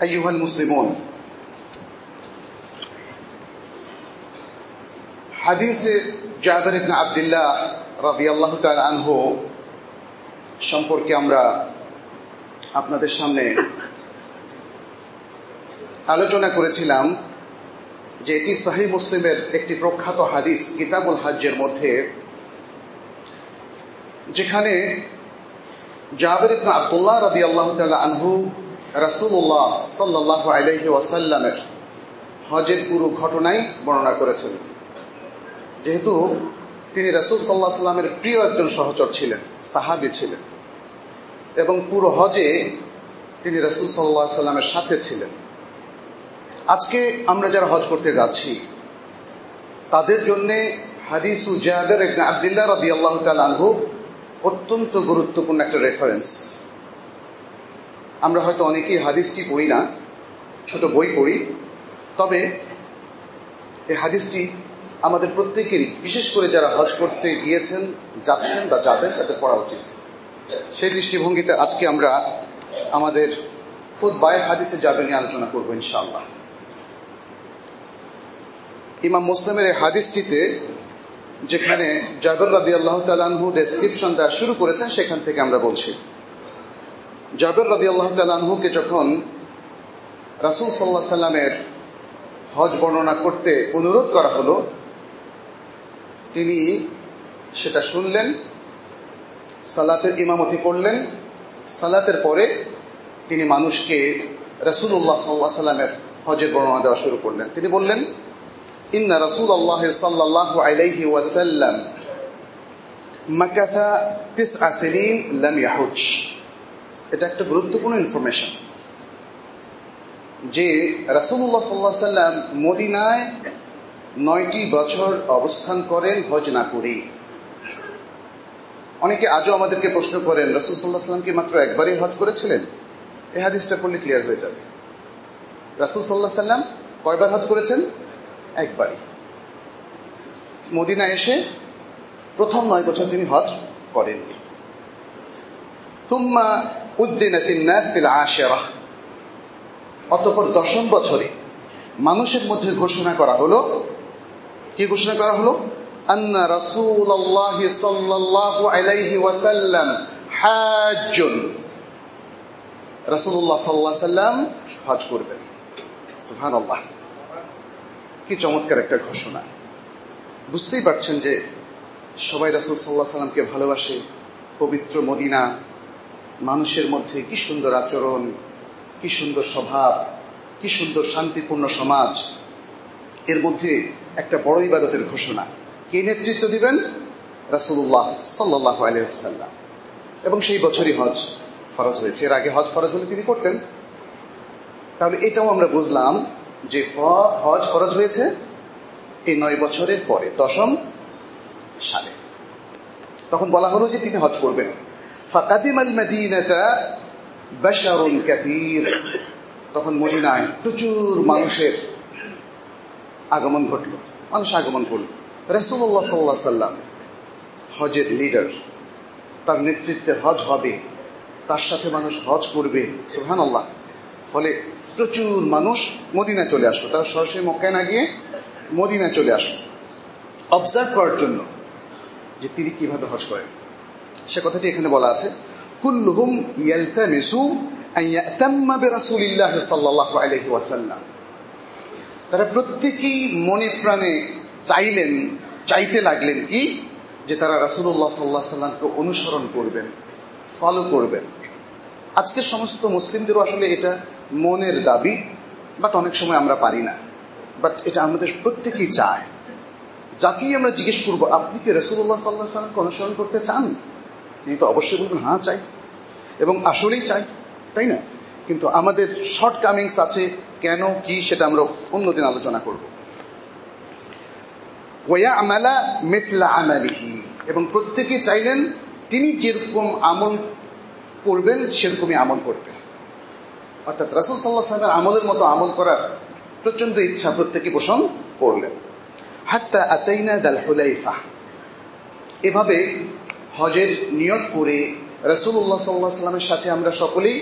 أيها المسلمون হাদিসে জাবের ইবনে আব্দুল্লাহ রাদিয়াল্লাহু তাআলা আনহু সম্পর্কে আমরা আপনাদের সামনে আলোচনা করেছিলাম যে এটি সহি মুসলিমের একটি প্রখ্যাত হাদিস কিতাবুল হাজ্জের মধ্যে যেখানে জাবের ইবনে আব্দুল্লাহ রাদিয়াল্লাহু তাআলা আনহু রাসূলুল্লাহ সাল্লাল্লাহু আলাইহি ওয়াসাল্লামের হজের পুরো ঘটনাই বর্ণনা করেছেন। যেহেতু তিনি রাসুল সাল্লাহ সাল্লামের প্রিয় একজন সহচর ছিলেন, সাহাবি ছিলেন, এবং পুরো হজে তিনি রাসুল সাল্লাহ সাল্লামের সাথে ছিলেন। আজকে আমরা যারা হজ করতে যাচ্ছি, তাদের জন্যে হাদিসু জাহাদের আবদুল্লাহ রবি আল্লাহ আনহু অত্যন্ত গুরুত্বপূর্ণ একটা রেফারেন্স আমরা হয়তো অনেকেই হাদিসটি পড়ি না, ছোট বই পড়ি, তবে এই হাদিসটি আমাদের প্রত্যেকেরই, বিশেষ করে যারা হজ করতে গিয়েছেন, যাচ্ছেন বা যাবেন, তাদের পড়া উচিত। সেই দৃষ্টিভঙ্গিতে আজকে আমরা আমাদের খুদ বায়ের হাদিসে যাবে নিয়ে আলোচনা করব ইনশাআল্লাহ। ইমাম মুসলিমের এই হাদিসটিতে যেখানে জাবের রাদি আল্লাহ তালানহু ডেসক্রিপশন দেওয়া শুরু করেছেন, সেখান থেকে আমরা বলছি। জাবের রাদি আল্লাহ তালানহুকে যখন রাসুল সাল্লাহ সাল্লামের হজ বর্ণনা করতে অনুরোধ করা হলো, তিনি সেটা শুনলেন, সালাতের ইমামতি করলেন, সালাতের পরে তিনি মানুষকে রসুল্লাহ সাল্লাহ সাল্লামের হজের বর্ণনা দেওয়া শুরু করলেন। তিনি বললেন, ইন্না রসুল আল্লাহ সাল্লাহ আলাইহি ওয়াসাল্লাম মাকাথা তিস আসিলিন লাম ইয়াহুজ। এটা একটা গুরুত্বপূর্ণ ইনফরমেশন যে রাসুল্লাহ সাল্লাহ সাল্লাম মদিনায় নয়টি বছর অবস্থান করেন, হজ না করি। অনেকে আজও আমাদেরকে প্রশ্ন করেন, রসুল সাল্লাহ সাল্লামকে মাত্র একবারই হজ করেছিলেন? এই হাদিসটা পড়লে ক্লিয়ার হয়ে যাবে। রাসুল সাল্লাহ সাল্লাম কয়বার হজ করেছেন? একবারই। মদিনা এসে প্রথম নয় বছর তিনি হজ করেননি। তুম্মা অতপর দশম বছরে মানুষের মধ্যে ঘোষণা করা হলো, কি ঘোষণা করা হলো? আন্না আলাইহি ওয়াসাল্লাম কি চমৎকার একটা ঘোষণা। বুঝতেই পারছেন যে সবাই রাসূল সাল্লাল্লাহু সাল্লামকে ভালোবাসে, পবিত্র মদিনা মানুষের মধ্যে কি সুন্দর আচরণ, কি সুন্দর স্বভাব, কি সুন্দর শান্তিপূর্ণ সমাজ, এর মধ্যে একটা বড় ইবাদতের ঘোষণা। কে নেতৃত্ব দিবেন? রাসুল্লাহ সাল্লাহ আলহাম এবং সেই বছরই হজ ফরজ হয়েছে। এর আগে হজ ফরজ হলে তিনি করতেন। তাহলে এটাও আমরা বুঝলাম যে হজ ফরজ হয়েছে এই নয় বছরের পরে, দশম সালে। তখন বলা হলো যে তিনি হজ করবেন। ফাকাদিম আল মদিনাতা বাশারুন কাথির তখন মদিনায় প্রচুর মানুষের আগমন ঘটল। মানুষ আগমন করল। রসুল্লাহ সাল্লাহ সাল্লাম, হজের লিডার তার নেতৃত্বে হজ হবে। তার সাথে মানুষ হজ করবে সুহান আল্লাহ ফলে প্রচুর মানুষ মদিনা চলে আসলো। তারা সরাসরি মক্কায় না গিয়ে মদিনা চলে আসলো। অবজার্ভ করার জন্য যে তিনি কীভাবে হজ করেন। সে কথাটি এখানে বলা আছে। তারা প্রত্যেকেই মনে প্রাণে চাইলেন, চাইতে লাগলেন কি? যে তারা রাসূলুল্লাহ সাল্লাল্লাহু আলাইহি সাল্লামকে অনুসরণ করবেন ফলো করবেন। আজকের সমস্ত মুসলিমদেরও আসলে এটা মনের দাবি বাট অনেক সময় আমরা পারি না। বাট এটা আমাদের প্রত্যেকেই চায়। যাকেই আমরা জিজ্ঞেস করব, আপনি কি রসুল্লাহ সাল্লাহ সাল্লামকে অনুসরণ করতে চান? তিনি তো অবশ্যই বলবেন হ্যাঁ চাই। এবং আসলেই চাই, তাই না? কিন্তু আমাদের শর্ট কামিংস আছে, কেন, কি, সেটা আমরা অন্যদিন আলোচনা করব। ওয়া আমালা মেথলা আমালিহি, এবং প্রত্যেকে চাইলেন তিনি যেরকম আমল করবেন, সেরকমই আমল করতেন অর্থাৎ রাসুল সাল্লাহ সাহেবের আমলের মতো আমল করার প্রচণ্ড ইচ্ছা প্রত্যেকে পোষণ করলেন। হাত্তা আতাইনা দাল হুলাইফা, এভাবে হজের নিয়ত করে রসুল্লাহ সাল্লাহ সাল্লামের সাথে আমরা সকলেই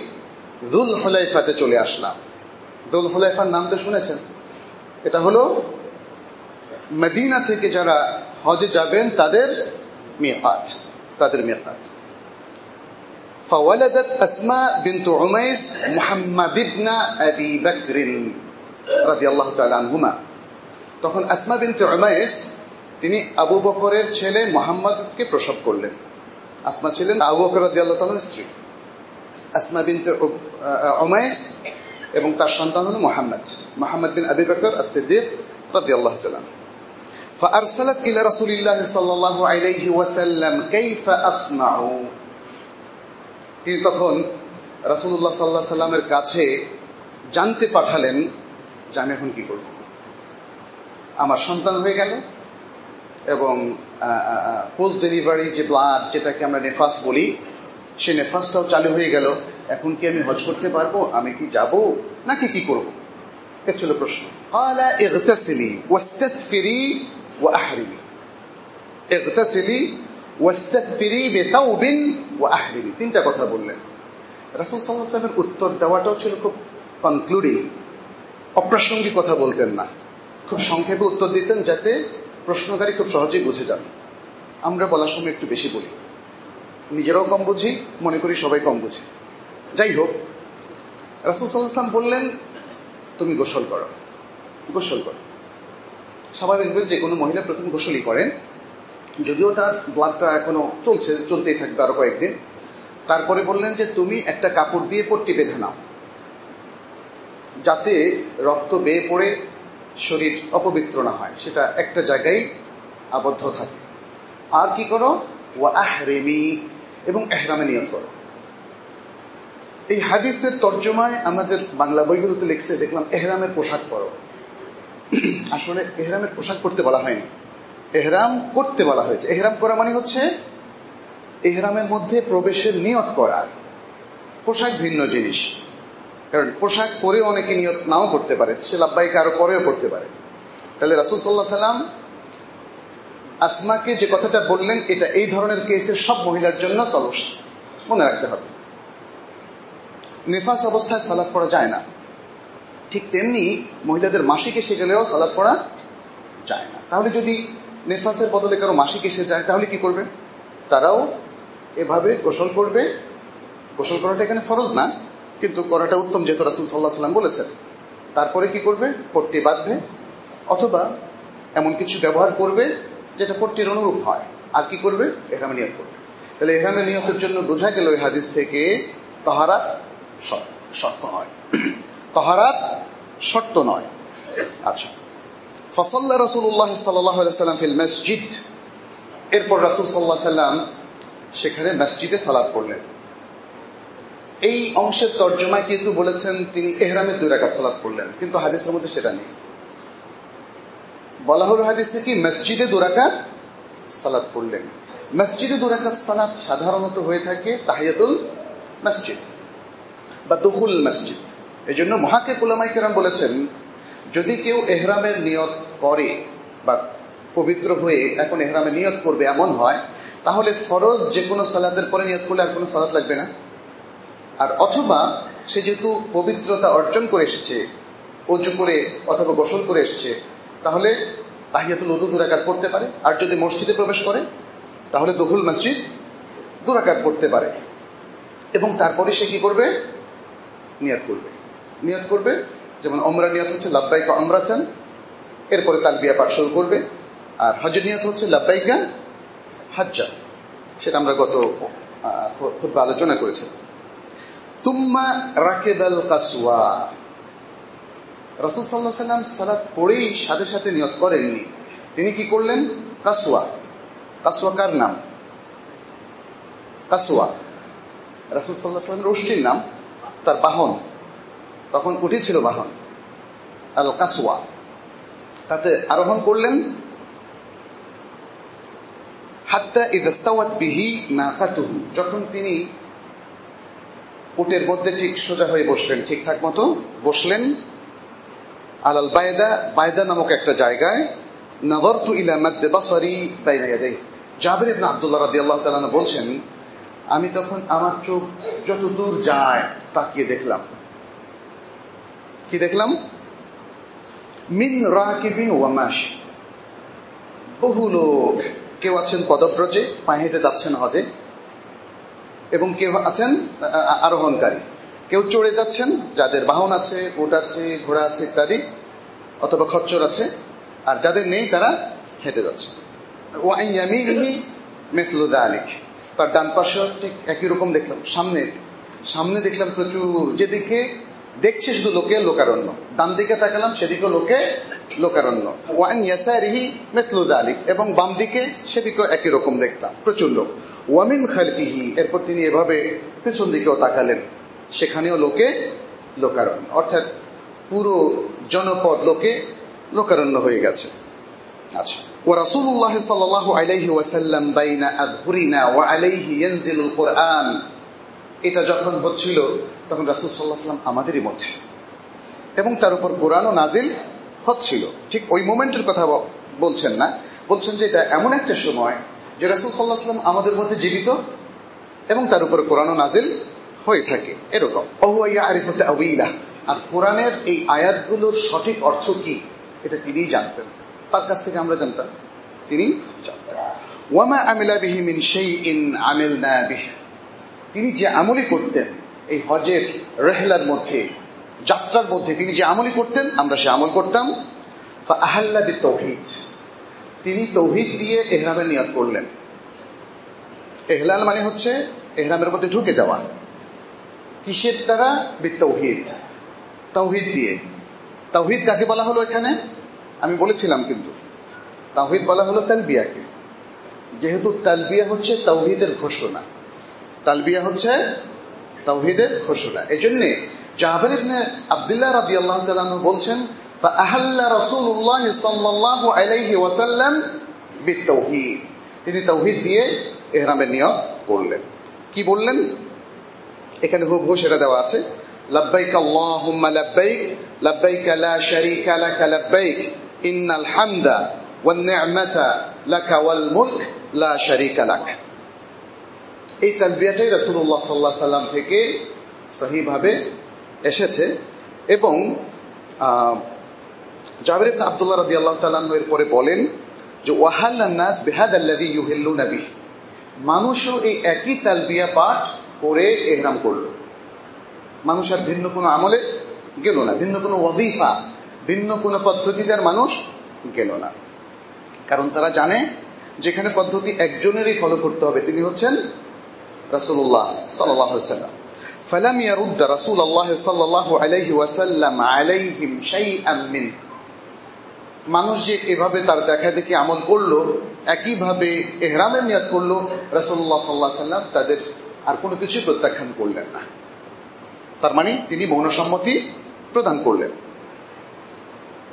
দুল হুলাইফাতে চলে আসলাম দোল হুলাইফার নাম তো শুনেছেন এটা হলো মদিনা থেকে যারা হজে যাবেন তাদের মিয়াত তাদের মিয়াত فولدت أسماء بنت عميس محمد بن أبي بكر رضي الله تعالى عنهما তখন আসমা বিনতে উমাইস তিনি আবু বকরের ছেলে মোহাম্মদকে প্রসব করলেন আসমা ছিলেন আবু বকর রাদিয়াল্লাহু তাআলার স্ত্রী আসমা বিনতে উমাইস এবং তার সন্তান হল মোহাম্মদ মোহাম্মদ বিন আবি বকর as-সিদ্দিক রাদিয়াল্লাহু তাআলা فأرسلت إلى رسول الله صلى الله عليه وسلم كيف أصنع তিনি তখন রাসুল্লাহ সাল্লাহ সাল্লামের কাছে জানতে পাঠালেন যে আমি এখন কি করব আমার সন্তান হয়ে গেল এবং পোস্ট ডেলিভারি যে ব্লাড যেটাকে আমরা নেফাস বলি সে নেফাসটাও চালু হয়ে গেল। এখন কি আমি হজ করতে পারব? আমি কি যাব? নাকি কি করব? এ ছিল প্রশ্ন। কালা ইগতাসিলি ওয়াস্তাগফিরি ওয়া আহরিমি ইগতাসিলি ওয়াস্তাগফিরি বিতাওবিন ওয়া আহরিমি তিনটা কথা বললেন। রাসূল সাল্লাল্লাহু আলাইহি উত্তর দেওয়াটাও ছিল খুব কনক্লুডিং অপ্রাসঙ্গিক কথা বলতেন না। খুব সংক্ষেপে উত্তর দিতেন যাতে প্রশ্নকারী খুব সহজেই বুঝে যান। আমরা বলার সময় একটু বেশি বলি। নিজেরাও কম বুঝি, মনে করি সবাই কম বুঝি। যাই হোক, রাসুল সাল্লাম বললেন, তুমি গোসল করো। গোসল করো। স্বাভাবিকভাবে যে কোনো মহিলা প্রথম গোসলই করেন। যদিও তার ব্লাডটা এখনও চলছে, চলতেই থাকবে আরও কয়েকদিন। তারপরে বললেন যে, তুমি একটা কাপড় দিয়ে পট্টি বেঁধে নাও। যাতে রক্ত বেয়ে পড়ে শরীর অপবিত্র না হয়, সেটা একটা জায়গায় আবদ্ধ থাকে। আর কি করো? ওয়া আহরেমি, এবং এহরামে নিয়ত করো। এই হাদিসের তর্জমায় আমাদের বাংলা বইগুলোতে লিখছে, দেখলাম এহরামের পোশাক পরো। আসলে এহরামের পোশাক পরতে বলা হয়নি। এহরাম করতে বলা হয়েছে। এহরাম করা মানে হচ্ছে এহরামের মধ্যে প্রবেশের নিয়ত করা। পোশাক ভিন্ন জিনিস। কারণ পোশাক পরে অনেকে নিয়ত নাও করতে পারে, সে লাভবাইকে আরও পরেও করতে পারে। তাহলে রাসুল সাল্লাহ সাল্লাম আসমাকে যে কথাটা বললেন, এটা এই ধরনের কেসের সব মহিলার জন্য সলস মনে রাখতে হবে। নেফাস অবস্থায় সালাদ পড়া যায় না। ঠিক তেমনি মহিলাদের মাসিক এসে গেলেও সালাদ পড়া যায় না। তাহলে যদি নেফাসের বদলে কারও মাসিক এসে যায়, তাহলে কি করবে? তারাও এভাবে গোসল করবে। গোসল করাটা এখানে ফরজ না। কিন্তু করাটা উত্তম, যেহেতু রাসুল সাল্লাহ সাল্লাম বলেছেন। তারপরে কি করবে? পট্টি বাঁধবে, অথবা এমন কিছু ব্যবহার করবে যেটা পট্টির অনুরূপ হয়। আর কি করবে? এখানে নিয়ত করবে। তাহলে এখানে নিয়তের জন্য বোঝা গেল ওই হাদিস থেকে তহারাত শর্ত নয় তহারাত শর্ত নয়। আচ্ছা। ফসল্লা রসুল্লাহ সাল্লাম ফিল মসজিদ। এরপর রাসুল সাল্লাহ সাল্লাম সেখানে মসজিদে সালাদ করলেন এই অংশের তর্জমায় কিন্তু বলেছেন তিনি এহরামের দুই রাকাত সালাদ করলেন কিন্তু হাদিসের মধ্যে সেটা নেই। বলা হলো হাদিসে কি মসজিদে দুরাকাত সালাদ করলেন মসজিদে দুরাকাত সালাদ সাধারণত হয়ে থাকে তাহিয়াতুল মসজিদ বা দহুল মসজিদ। এই জন্য মহাকে কুলামাই কেরাম বলেছেন, যদি কেউ এহরামের নিয়ত করে বা পবিত্র হয়ে এখন এহরামের নিয়ত করবে এমন হয়, তাহলে ফরজ যে কোনো সালাদের পরে নিয়ত করলে আর কোনো সালাদ লাগবে না। আর অথবা সে যেহেতু পবিত্রতা অর্জন করে এসেছে, অজু করে অথবা গোসল করে এসছে, তাহলে তাহিয়াতুল উদু দুরাকাত পড়তে পারে। আর যদি মসজিদে প্রবেশ করে, তাহলে দহুল মসজিদ দুরাকাত পড়তে পারে। এবং তারপরে সে কি করবে? নিয়াত করবে। নিয়াত করবে, যেমন অমরা নিয়ত হচ্ছে লাভবাইকা অমরাচান এরপরে তালবিয়া পাঠ শুরু করবে। আর হজের নিয়ত হচ্ছে লাভবাইকা হাজ্জা সেটা আমরা গত খুব আলোচনা করেছি। তুম্মা রাকেবাল কাসুয়া রসুল সাল্লাহ সাল্লাম সালাদ পড়েই সাথে সাথে নিয়ত করেননি। তিনি কি করলেন? কাসুয়া কাসুয়া কার নাম? কাসুয়া রসুল সাল্লাহ সাল্লামের অশ্লীর নাম, তার বাহন। তখন উঠেছিল বাহন আল কাসুয়া তাতে আরোহণ করলেন, হাত্তা ইদাস্তাওয়াত বিহি না কাতুহু যখন তিনি উটের মধ্যে ঠিক সোজা হয়ে বসলেন, ঠিকঠাক মতো বসলেন। আলাল বায়দা বায়দা নামক একটা জায়গায় জাবির ইবনে আব্দুল্লাহ রাদিয়াল্লাহু তাআলা বলছেন, আমি তখন আমার চোখ যত দূর যায় তাকিয়ে দেখলাম। কি দেখলাম? মিন রাকিবিন ওয়ামাশ বহু লোক, কেউ আছেন পদব্রজে, পায়ে হেঁটে যাচ্ছেন হজে। এবং কেউ আছেন আরোহণকারী। কেউ চড়ে যাচ্ছেন, যাদের বাহন আছে উট আছে, ঘোড়া আছে ইত্যাদি, অথবা খচ্চর আছে, আর যাদের নেই তারা হেঁটে যাচ্ছে। মেথলুদা আলিক তার ডান পাশে ঠিক একই রকম দেখলাম, সামনে সামনে দেখলাম প্রচুর। যেদিকে দেখছে শুধু লোকে, লোকারণ্য। ডান দিকে তাকালাম সেদিকে লোকে লোকারণ্য ওয়ান ইয়াসারিহি মেথলুদা আলিক এবং বাম দিকে সেদিকেও একই রকম দেখতাম প্রচুর লোক ওয়ামিন খালফিহি এরপর তিনি এভাবে পেছন দিকেও তাকালেন সেখানেও লোকে লোকারণ্য অর্থাৎ পুরো জনপদ লোকে লোকারণ্য হয়ে গেছে আচ্ছা ورسول الله صلى الله عليه وسلم بين أظهرنا وعليه ينزل القرآن এটা যখন হচ্ছিল তখন রাসুল সাল্লাহ সাল্লাম আমাদেরই মধ্যে এবং তার উপর কোরআনও নাজিল হচ্ছিল। ঠিক ওই মোমেন্টের কথা বলছেন না। বলছেন যে এটা এমন একটা সময় যে রাসুল সাল্লাহ সাল্লাম আমাদের মধ্যে জীবিত এবং তার উপর কোরআনও নাজিল হয়ে থাকে। এরকম। আরিফতে আবিলা আর কোরআনের এই আয়াতগুলোর সঠিক অর্থ কি? এটা তিনিই জানতেন। তার কাছ থেকে আমরা জানতাম। তিনি জানতেন। ওয়ামা আমিলা বিহি মিন সেই ইন আমিল না তিনি যে আমলি করতেন এই হজের রেহলার মধ্যে যাত্রার মধ্যে তিনি যে আমলি করতেন, আমরা সে আমল করতাম। তৌহিদ তিনি তৌহিদ দিয়ে এহরামের নিয়ত করলেন। এহলাল মানে হচ্ছে এহরামের মধ্যে ঢুকে যাওয়া। কিসের দ্বারা? বি তৌহিদ দিয়ে। তৌহিদ কাকে বলা হলো এখানে? আমি বলেছিলাম কিন্তু। তাওহিদ বলা হলো তালবিয়াকে। যেহেতু তালবিয়া হচ্ছে তৌহিদের ঘোষণা। তালবিয়া হচ্ছে তৌহিদের ঘোষণা। এই জন্যে জাহাবের ইবনে আব্দুল্লাহ রাদি আল্লাহ তালু বলছেন فأهل رسول الله صلى الله عليه وسلم بالتوحيد তিনি তৌহিদ দিয়ে এহরামের নিয়ত করলেন কি বললেন এখানে হুবহু সেটা দেওয়া আছে لبيك اللهم لبيك لبيك لا شريك لك لبيك إن الحمد والنعمة لك والملك لا شريك لك এই তালবিয়াটাই রাসূলুল্লাহ সাল্লাল্লাহু আলাইহি সাল্লাম থেকে সহিভাবে এসেছে এবং জাবির ইবনে আব্দুল্লাহ রাদিয়াল্লাহু তাআলা এর পরে বলেন যে ওয়াহাল্লান নাস বিহাদাল্লাযী ইউহিল্লুনা বিহি। মানুষও এই একই তালবিয়া পাঠ করে ইহরাম করল। মানুষ আর ভিন্ন কোনো আমলে গেল না, ভিন্ন কোনো ওয়াজিফা, ভিন্ন কোনো পদ্ধতিতে আর মানুষ গেল না। কারণ তারা জানে যেখানে পদ্ধতি একজনেরই ফলো করতে হবে, তিনি হচ্ছেন রাসুল্লাহ সাল্লাম فلم يرد رسول الله صلى الله عليه وسلم عليهم شيئا من মানুষ যে এভাবে তার দেখা দেখি আমল করলো একইভাবে এহরামের নিয়াদ করলো রাসুল্লাহ সাল্লাহ সাল্লাম তাদের আর কোনো কিছু প্রত্যাখ্যান করলেন না তার মানে তিনি মৌনসম্মতি প্রদান করলেন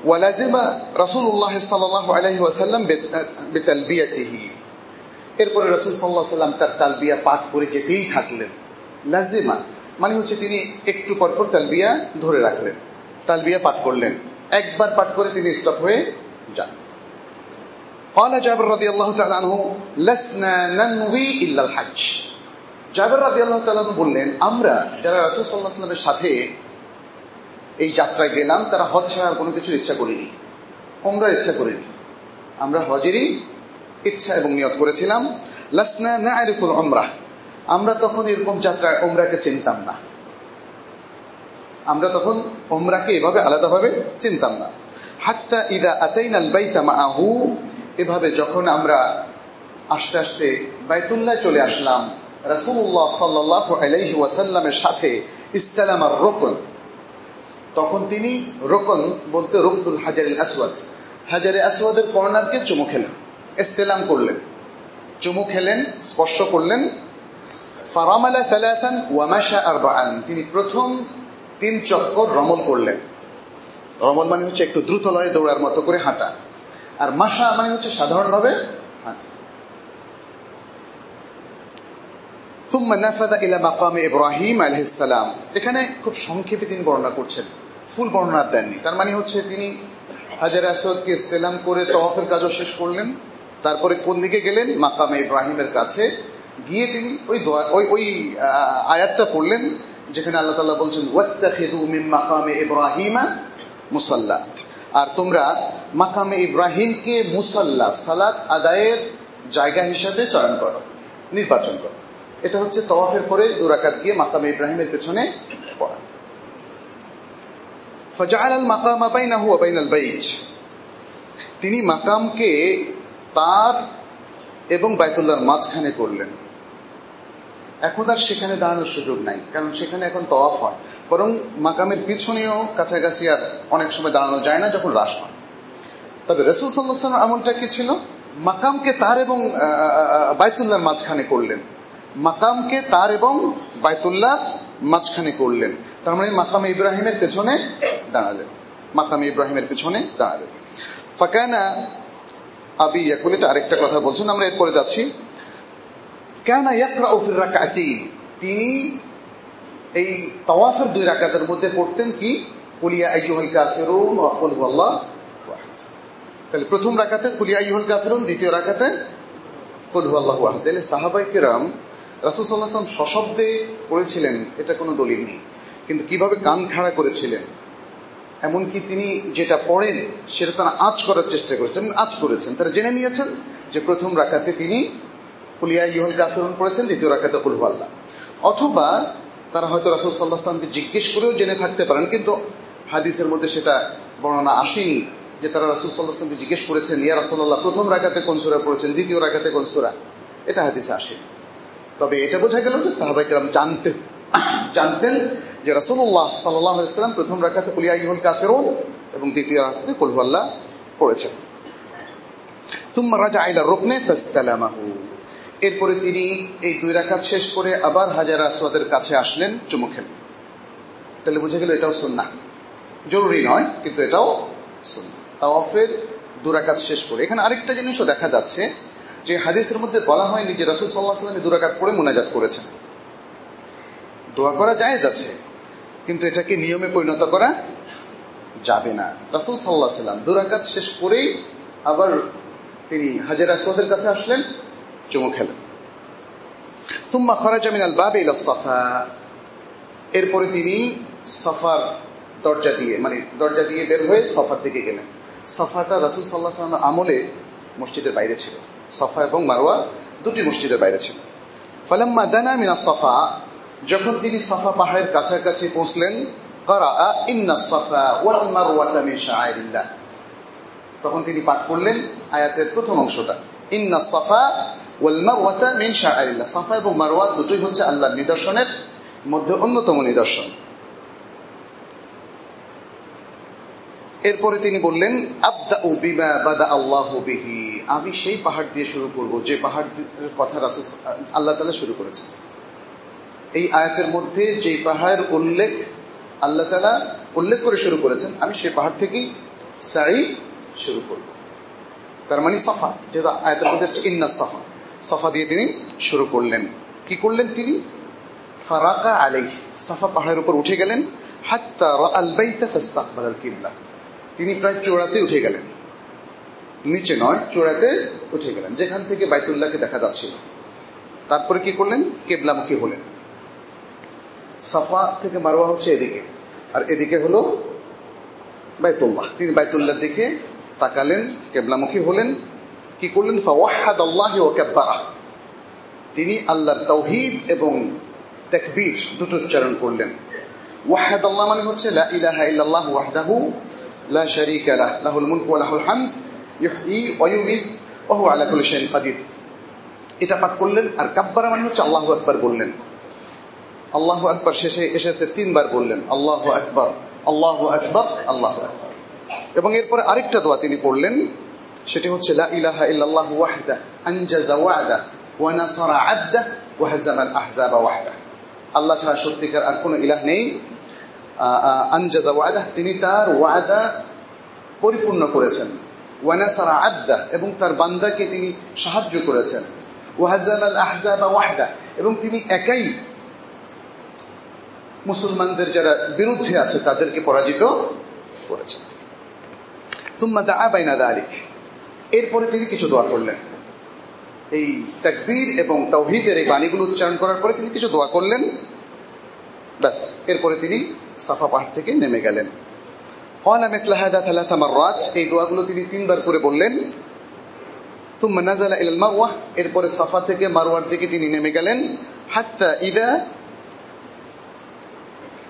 ওয়ালাজিমা রাসুল্লাহ সাল্লাহ আলহি ওয়াসাল্লাম বেতালবিয়াতিহি এরপরে রসুল সাল্লাহ সাল্লাম তার তালবিয়া পাঠ করে যেতেই থাকলেন লাজিমা মানে হচ্ছে তিনি একটু পরপর তালবিয়া ধরে রাখলেন তালবিয়া পাঠ করলেন একবার পাঠ করে তিনি স্টপ হয়ে যান قال جابر رضي الله تعالى عنه لسنا ننوي إلا الحج জাবের রাদি আল্লাহ তালু বললেন আমরা যারা রাসুল সাল্লাহ সাল্লামের সাথে এই যাত্রায় গেলাম তারা হজ ছাড়া আর কোনো কিছুর ইচ্ছা করিনি ওমরার ইচ্ছা করিনি আমরা হজেরই ইচ্ছা এবং নিয়ত করেছিলাম লাসনা না আরিফুল অমরা আমরা তখন এরকম যাত্রায় ওমরাকে চিনতাম না। আমরা তখন ওমরাকে এভাবে আলাদাভাবে চিনতাম না। হাত্তা ইদা আতাইন আল বাইতা মাহু এভাবে যখন আমরা আস্তে আস্তে বাইতুল্লাহ চলে আসলাম রাসুল্লাহ সাল্লাহ আলাইহি ওয়াসাল্লামের সাথে ইস্তালামার রোকন, তখন তিনি রোকন বলতে রুকদুল হাজার আসওয়াদ, হাজারে আসওয়াদের কর্নারকে চুমু খেলেন ইস্তেলাম করলেন, চুমু খেলেন, স্পর্শ করলেন ফারামালা ফালাথান ওয়ামাশা আরবাআন। তিনি প্রথম তিন চক্কর রমল করলেন। রমল মানে হচ্ছে একটু দ্রুত লয়ে দৌড়ার মতো করে হাঁটা। আর মাসা মানে হচ্ছে সাধারণভাবে হাঁটা। ইব্রাহিম আলহিসাম এখানে খুব সংক্ষেপে তিনি বর্ণনা করছেন। ফুল বর্ণনা দেননি। তার মানে হচ্ছে তিনি হাজার আসাদকে ইস্তেলাম করে তহফের কাজও শেষ করলেন। তারপরে কোন দিকে গেলেন? মাকামে ইব্রাহিমের কাছে। গিয়ে তিনি ওই ওই ওই আয়াতটা পড়লেন, যেখানে আল্লাহ তাল্লাহ বলছেন ওয়াত্তাখিদু মিম মাকামে ইব্রাহিমা মুসাল্লা। আর তোমরা মাকামে ইব্রাহিমকে মুসাল্লা, সালাত আদায়ের জায়গা হিসাবে চয়ন করো, নির্বাচন করো। এটা হচ্ছে তওয়াফের পরে দুরাকাত গিয়ে মাকামে ইব্রাহিমের পেছনে পড়া। ফজাল আল মাকাম আবাইনাহু আবাইন আল বাইজ তিনি মাকামকে তার এবং বায়তুল্লাহর মাঝখানে করলেন। এখন আর সেখানে দাঁড়ানোর সুযোগ নাই, কারণ সেখানে এখন তওয়াফ হয়। বরং মাকামের পিছনেও কাছাকাছি আর অনেক সময় দাঁড়ানো যায় না যখন রাস হয়। তবে রসুল সাল্লাহ আমলটা কি ছিল? মাকামকে তার এবং বাইতুল্লাহর মাঝখানে করলেন। মাকামকে তার এবং বাইতুল্লাহ মাঝখানে করলেন। তার মানে মাকামে ইব্রাহিমের পেছনে দাঁড়ালেন মাকামে ইব্রাহিমের পেছনে দাঁড়ালেন ফাঁকানা আবি ইয়াকুল, এটা আরেকটা কথা বলছেন, আমরা এরপরে যাচ্ছি। কেন ইয়াকরা ফির রাকাতি তিনি এই তাওয়াফের দুই রাকাতের মধ্যে পড়তেন কি? কুলিয়া আইয়ুহাল কাফিরুন ওয়া কুল তাহলে প্রথম রাকাতে কুলিয়া আইয়ুহাল কাফিরুন, দ্বিতীয় রাকাতে কুল হুয়াল্লাহু আহাদ তাহলে সাহাবায়ে কেরাম রাসূল সাল্লাল্লাহু সশব্দে পড়েছিলেন, এটা কোনো দলিল নেই। কিন্তু কীভাবে কান খাড়া করেছিলেন? এমনকি তিনি যেটা পড়েন, সেটা তারা আঁচ করার চেষ্টা করেছেন আঁচ করেছেন। তারা জেনে নিয়েছেন যে প্রথম রাখাতে তিনি কুলিয়া ইহুল কাফিরুন পড়েছেন দ্বিতীয় রাখাতে কুলহাল্লাহ অথবা তারা হয়তো রাসুল সাল্লাহ আসলামকে জিজ্ঞেস করেও জেনে থাকতে পারেন, কিন্তু হাদিসের মধ্যে সেটা বর্ণনা আসেনি যে তারা রাসুল সাল্লাহ আসলামকে জিজ্ঞেস করেছেন, ইয়া রাসুল্লাহ প্রথম রাখাতে কোন সুরা পড়েছেন, দ্বিতীয় রাখাতে কোন সুরা? এটা হাদিসে আসেনি। তবে এটা বোঝা গেল যে সাহাবাইকেরাম জানতেন জানতেন যে রাসুল্লাহ সাল্লাম প্রথম রাখাতে কুলিয়া ইহুল কাফেরুন এবং দ্বিতীয় রাখাতে কুলহুয়াল্লাহ পড়েছেন। তুম্মা রাজা আইলা রুকনে ফাস্তালামাহু এরপরে তিনি এই দুই রাখাত শেষ করে আবার হাজার আসওয়াদের কাছে আসলেন চুমু খেলেন। তাহলে বুঝে গেল এটাও সুন্না জরুরি নয়, কিন্তু এটাও সুন্না তাওয়াফের দুরাকাত শেষ করে। এখানে আরেকটা জিনিসও দেখা যাচ্ছে যে হাদিসের মধ্যে বলা হয়নি যে রাসুল সাল্লাহ সাল্লাম দুরাকাত পড়ে মোনাজাত করেছেন। দোয়া করা যায় যাচ্ছে কিন্তু এটাকে নিয়মে পরিণত করা যাবে না। রাসুল সাল্লাহ সাল্লাম দুরাকাত শেষ করেই আবার তিনি হাজার আসওয়াদের কাছে আসলেন। চুমু খেলেন। তুম্মা খরাজা মিনাল বাবে ইলা সাফা এরপরে তিনি সফার দরজা দিয়ে মানে দরজা দিয়ে বের হয়ে সফার দিকে গেলেন। সফাটা রাসুল সাল্লাহ সাল্লামের আমলে মসজিদের বাইরে ছিল। সফা এবং মারোয়া দুটি মসজিদের বাইরে ছিল। ফালাম্মা দানা মিনা সফা যখন তিনি সফা পাহাড়ের কাছাকাছি পৌঁছলেন তখন তিনি পাঠ করলেন আয়াতের প্রথম অংশটা। ইন্না সফা ওয়াল মারওয়াতা মিন শাআইরিল্লাহ। সাফা এবং মারওয়া দুটোই হচ্ছে আল্লাহর নিদর্শনের মধ্যে অন্যতম নিদর্শন। এরপরে তিনি বললেন আবদা বিমা বাদা আল্লাহ আমি সেই পাহাড় দিয়ে শুরু করব, যে পাহাড় কথা রাসুল আল্লাহ তালা শুরু করেছেন। এই আয়াতের মধ্যে যে পাহাড়ের উল্লেখ আল্লাহ তালা উল্লেখ করে শুরু করেছেন, আমি সেই পাহাড় থেকেই সাই শুরু করব। তার মানে সফা যেহেতু আয়াতের মধ্যে হচ্ছে ইন্না সফা। সফা দিয়ে তিনি শুরু করলেন। কি করলেন তিনি? ফারাকা আলাই সাফা পাহাড়ের উপর উঠে গেলেন। হাত্তা আল বাইতা ফাস্তাকবাল কিবলা। তিনি প্রায় চূড়াতে উঠে গেলেন। নিচে নয়, চূড়াতে উঠে গেলেন। যেখান থেকে বাইতুল্লাহকে দেখা যাচ্ছিল। তারপরে কি করলেন? কেবলামুখী হলেন। সাফা থেকে মারোয়া হচ্ছে এদিকে। আর এদিকে হলো বাইতুল্লাহ। তিনি বাইতুল্লাহর দিকে তাকালেন, কেবলামুখী হলেন। কি করলেন? ফাওয়াহাদ আল্লাহ ও কাব্বারা তিনি আল্লাহর তৌহিদ এবং তাকবীর দুটো উচ্চারণ করলেন। ওয়াহাদ আল্লাহ মানে হচ্ছে লা ইলাহা ইল্লাল্লাহ ওয়াহদাহু লা শারীকা লাহ, লাহুল মুলকু ওয়া লাহুল হামদ ইহয়ী ওয়া ইউমীত, ওয়া হুয়া আলা কুল্লি শাইইন কাদির। এটা পাঠ করলেন আর কাব্বারা মানে হচ্ছে আল্লাহু আকবার বললেন। আল্লাহ আকবার শেষে এসেছে তিনবার বললেন, আল্লাহ আকবার আল্লাহ আকবার আল্লাহ আকবার। এবং এরপরে আরেকটা দোয়া তিনি পড়লেন সেটি হচ্ছে লা ইলাহা ইল্লাল্লাহ ওয়াহদা আনজাজা ওয়াদা, ওয়া নাসারা আবদা, ওয়া হাজামা আল আহজাবা ওয়াহদা। আল্লাহ ছাড়া সত্যিকার আর কোনো ইলাহ নেই। আনজাজা ওয়াদা, তিনি তার ওয়াদা পরিপূর্ণ করেছেন। ওয়ানাসারা আবদা, এবং তার বান্দাকে তিনি সাহায্য করেছেন। ওয়াহাজাম আল আহজাবা ওয়াহদা, এবং তিনি একাই মুসলমানদের যারা বিরুদ্ধে আছে, তাদেরকে পরাজিত করেছেন। তুম্মা দা বাইনা দা আলিক এরপরে তিনি কিছু দোয়া করলেন। এই তাকবীর এবং তৌহিদের এই বাণীগুলো উচ্চারণ করার পরে তিনি কিছু দোয়া করলেন। ব্যাস, এরপরে তিনি সাফা পাহাড় থেকে নেমে গেলেন। কলা মেতলাহাদা থালাথা মারওয়াত এই দোয়াগুলো তিনি তিনবার করে বললেন। তুম্মা নাজালা ইল মারওয়াহ এরপরে সাফা থেকে মারওয়ার দিকে তিনি নেমে গেলেন। হাত্তা ইদা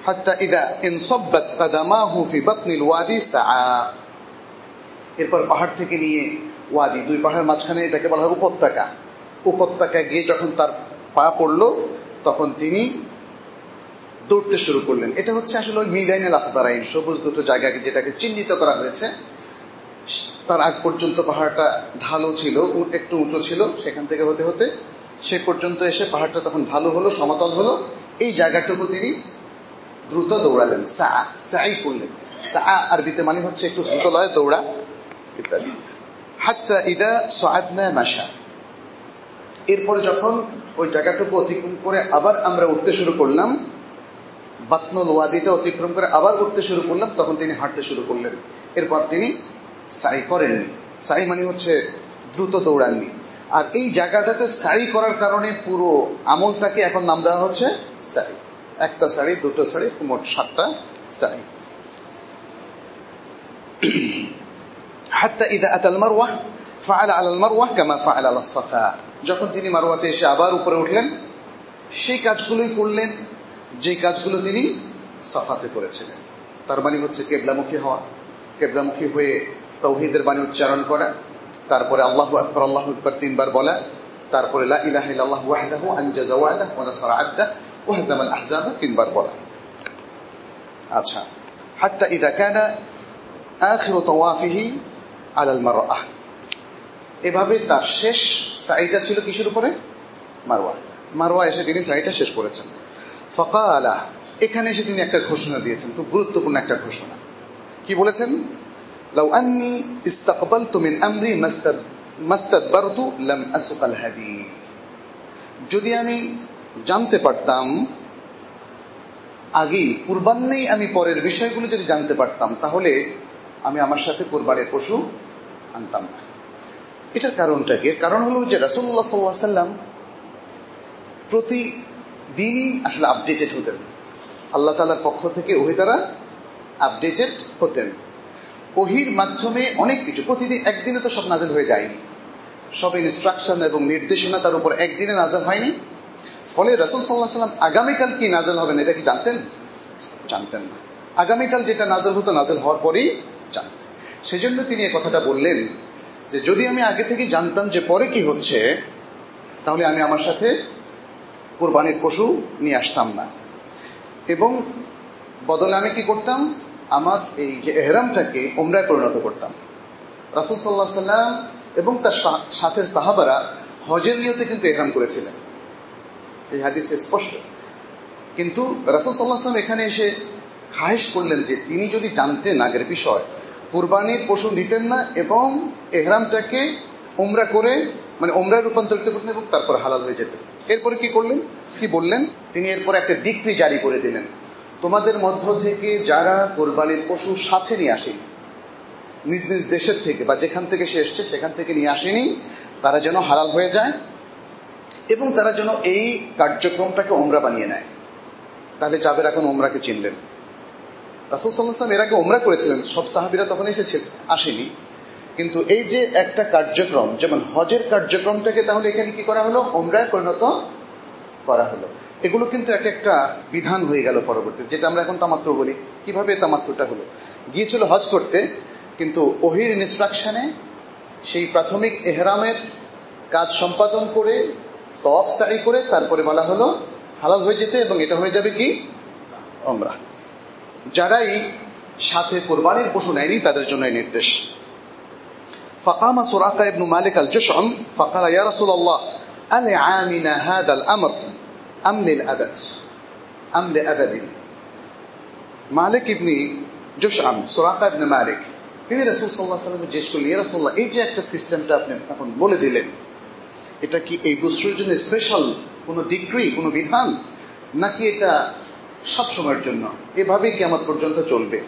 হাত্তা ইদা ইনসব্বাত কাদামাহু ফি বাতনিল ওয়াদি সাআ। এরপর পাহাড় থেকে নিয়ে ওয়াদি, দুই পাহাড়ের মাঝখানে এটাকে বলা হয় উপত্যকা। উপত্যকা গিয়ে যখন তার পা পড়ল, তখন তিনি দৌড়তে শুরু করলেন। এটা হচ্ছে আসলে ওই মিডাইনের আখতারাইন সবুজ দুটো জায়গাকে যেটাকে চিহ্নিত করা হয়েছে। তার আগ পর্যন্ত পাহাড়টা ঢালু ছিল একটু উঁচু ছিল, সেখান থেকে হতে হতে সে পর্যন্ত এসে পাহাড়টা তখন ঢালু হলো, সমতল হলো। এই জায়গাটুকু তিনি দ্রুত দৌড়ালেন। সা, সাই করলেন। সা, আরবিতে মানে হচ্ছে একটু দ্রুত লয় দৌড়া, ইত্যাদি। হাত্তা ইদা সাদনা মাসা এরপরে যখন ওই জায়গাটুকু অতিক্রম করে আবার আমরা উঠতে শুরু করলাম, বাতনুল ওয়াদিটা অতিক্রম করে আবার উঠতে শুরু করলাম, তখন তিনি হাঁটতে শুরু করলেন। এরপর তিনি সাই করেননি। সাই মানে হচ্ছে দ্রুত দৌড়াননি। আর এই জায়গাটাতে সাই করার কারণে পুরো আমলটাকে এখন নাম দেওয়া হচ্ছে সাই। একটা শাড়ি দুটো শাড়ি মোট সাতটা সাই। হাত্তা ইদা আতাল মারওয়াহ ফাআল আলাল মারওয়াহ কামা ফাআল আলাস সাফা যখন তিনি মারওয়াতে এসে আবার উপরে উঠলেন, সেই কাজগুলোই করলেন যে কাজগুলো তিনি সাফাতে করেছিলেন। তার মানে হচ্ছে কেবলামুখী হওয়া, কেবলামুখী হয়ে তৌহিদের বাণী উচ্চারণ করা, তারপরে আল্লাহ আকবর আল্লাহ আকবর তিনবার বলা, তারপরে লা ইলাহা ইল্লাল্লাহ ওয়াহদাহু আনজাজা ওয়াদাহ ওয়া নাসারা আবদাহ ওয়া হাজামাল আহজাব তিনবার বলা। আচ্ছা হাত্তা ইদা কানা আখির তাওয়াফিহি আলাল মারআহ এভাবে তার শেষ সাইটা ছিল কিসের উপরে? মারওয়া। মারওয়া এসে তিনি সাইটা শেষ করেছেন। ফকালা, এখানে এসে তিনি একটা ঘোষণা দিয়েছেন, খুব গুরুত্বপূর্ণ একটা ঘোষণা। কি বলেছেন? লাউ আন্নি ইস্তাকবালতু মিন আমরি মাস্তাদ মাস্তাদ মাস্তাদবারতু লাম আসুকাল হাদি। যদি আমি জানতে পারতাম, আগেই পূর্বান্নেই আমি পরের বিষয়গুলো যদি জানতে পারতাম, তাহলে আমি আমার সাথে কোরবানের পশু আনতাম। না এটার কারণটা কি কারণ হলো যে রাসুল্লাহ সাল্লাহ সাল্লাম প্রতিদিনই আসলে আপডেটেড হতেন। আল্লাহ তালার পক্ষ থেকে ওহি তারা আপডেটেড হতেন। ওহির মাধ্যমে অনেক কিছু, প্রতিদিন একদিনে তো সব নাজেল হয়ে যায়নি। সব ইনস্ট্রাকশন এবং নির্দেশনা তার উপর একদিনে নাজেল হয়নি। ফলে রসুল সাল্লাহ সাল্লাম আগামীকাল কি নাজেল হবেন এটা কি জানতেন? জানতেন না। আগামীকাল যেটা নাজেল হতো, নাজেল হওয়ার পরেই জানতেন। সেজন্য তিনি এ কথাটা বললেন যে, যদি আমি আগে থেকে জানতাম যে পরে কি হচ্ছে, তাহলে আমি আমার সাথে কোরবানির পশু নিয়ে আসতাম না। এবং বদলে আমি কি করতাম? আমার এই যে এহরামটাকে ওমরায় পরিণত করতাম। রাসুল সাল্লাহ সাল্লাম এবং তার সাথের সাহাবারা হজের নিয়তে কিন্তু এহরাম করেছিলেন। এই হাদিসে স্পষ্ট। কিন্তু রাসুল সাল্লাহ সাল্লাম এখানে এসে খাহেশ করলেন যে, তিনি যদি জানতেন আগের বিষয় কুরবানির পশু নিতেন না এবং এহরামটাকে ওমরা করে মানে ওমরায় রূপান্তরিত করতেন এবং তারপর হালাল হয়ে যেতেন এরপরে কি করলেন? কি বললেন? তিনি এরপর একটা ডিক্রি জারি করে দিলেন। তোমাদের মধ্য থেকে যারা কোরবানির পশু সাথে নিয়ে আসেনি, নিজ নিজ দেশের থেকে বা যেখান থেকে সে এসছে সেখান থেকে নিয়ে আসেনি, তারা যেন হালাল হয়ে যায় এবং তারা যেন এই কার্যক্রমটাকে ওমরা বানিয়ে নেয়। তাহলে জাবের এখন ওমরাকে চিনলেন। রাসুল সাল্লাহাম এর আগে ওমরা করেছিলেন। সব সাহাবিরা তখন এসেছে, আসেনি। কিন্তু এই যে একটা কার্যক্রম, যেমন হজের কার্যক্রমটাকে তাহলে এখানে কি করা হলো? ওমরায় পরিণত করা হলো। এগুলো কিন্তু এক একটা বিধান হয়ে গেল পরবর্তী, যেটা আমরা এখন তামাত্র বলি। কীভাবে তামাত্রটা হলো? গিয়েছিল হজ করতে, কিন্তু ওহির ইনস্ট্রাকশনে সেই প্রাথমিক এহরামের কাজ সম্পাদন করে তফ সাই করে, তারপরে বলা হলো, হালাল হয়ে যেতে এবং এটা হয়ে যাবে কি? আমরা যারাই সাথে কোরবানির পশু নেয়নি তাদের জন্য এই নির্দেশ فقام سراقة بن مالك الجشعم فقال يا رسول الله ألعامنا هذا الأمر أم للأبد أم لأبد মালিক ইবনি জোশাম সোরাকা ইবনে মালিক তিনি রসুল সাল্লাহ সাল্লামকে জিজ্ঞেস করলেন ইয়া রসুল্লাহ এই যে একটা সিস্টেমটা আপনি এখন বলে দিলেন এটা কি এই বছরের জন্য স্পেশাল কোনো ডিগ্রি কোনো বিধান নাকি এটা সব সময়ের জন্য এভাবেই কেমন পর্যন্ত চলবে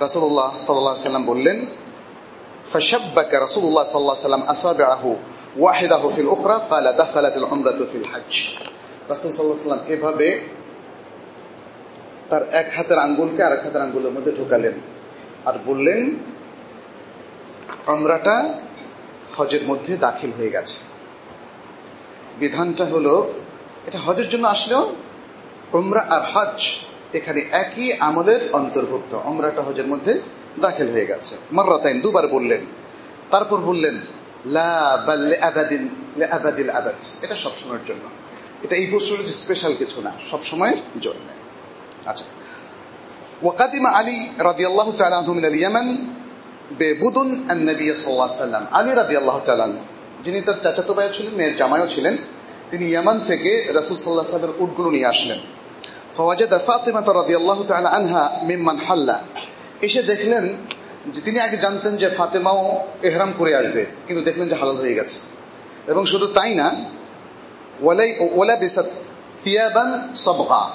রাসুল্লাহ সাল্লাহ সাল্লাম বললেন فشبك رسول الله صلى الله عليه وسلم أصابعه واحدة في الأخرى قال دخلت العمرة في الحج রাসুল সাল্লাহ সাল্লাম এভাবে তার এক হাতের আঙ্গুলকে আর এক হাতের আঙ্গুলের মধ্যে ঢোকালেন আর বললেন আমরাটা হজের মধ্যে দাখিল হয়ে গেছে বিধানটা হলো এটা হজের জন্য আসলেও উমরা আর হজ এখানে একই আমলের অন্তর্ভুক্ত। উমরাটা হজের মধ্যে দাখিল হয়ে গেছে। মার্রাতাইন দুবার বললেন। তারপর বললেন আবাদিল আবাদ। এটা সবসময়ের জন্য। এটা এই বছরের যে স্পেশাল কিছু না, সবসময়ের জন্য। আচ্ছা। ওয়াকাদিমা আলী রাদি আল্লাহ তালাহমিল ইয়ামান বেবুদুন নবী সাল্লাহ সাল্লাম আলী রাদি আল্লাহ তালাহ যিনি তার চাচাতো ভাইও ছিলেন, মেয়ের জামাইও ছিলেন, তিনি ইয়ামান থেকে রাসুল সাল্লাহ সাল্লামের উটগুলো নিয়ে আসলেন। ফওয়াজাদা ফাতিমা রাদি আল্লাহ তালা আনহা মিম্মান হাল্লা এসে দেখলেন যে তিনি আগে জানতেন যে ফাতেমাও এহরাম করে আসবে, কিন্তু দেখলেন যে হালাল হয়ে গেছে। এবং শুধু তাই না, ওয়ালাই ওলা বেসাত ফিয়াবান সবহা।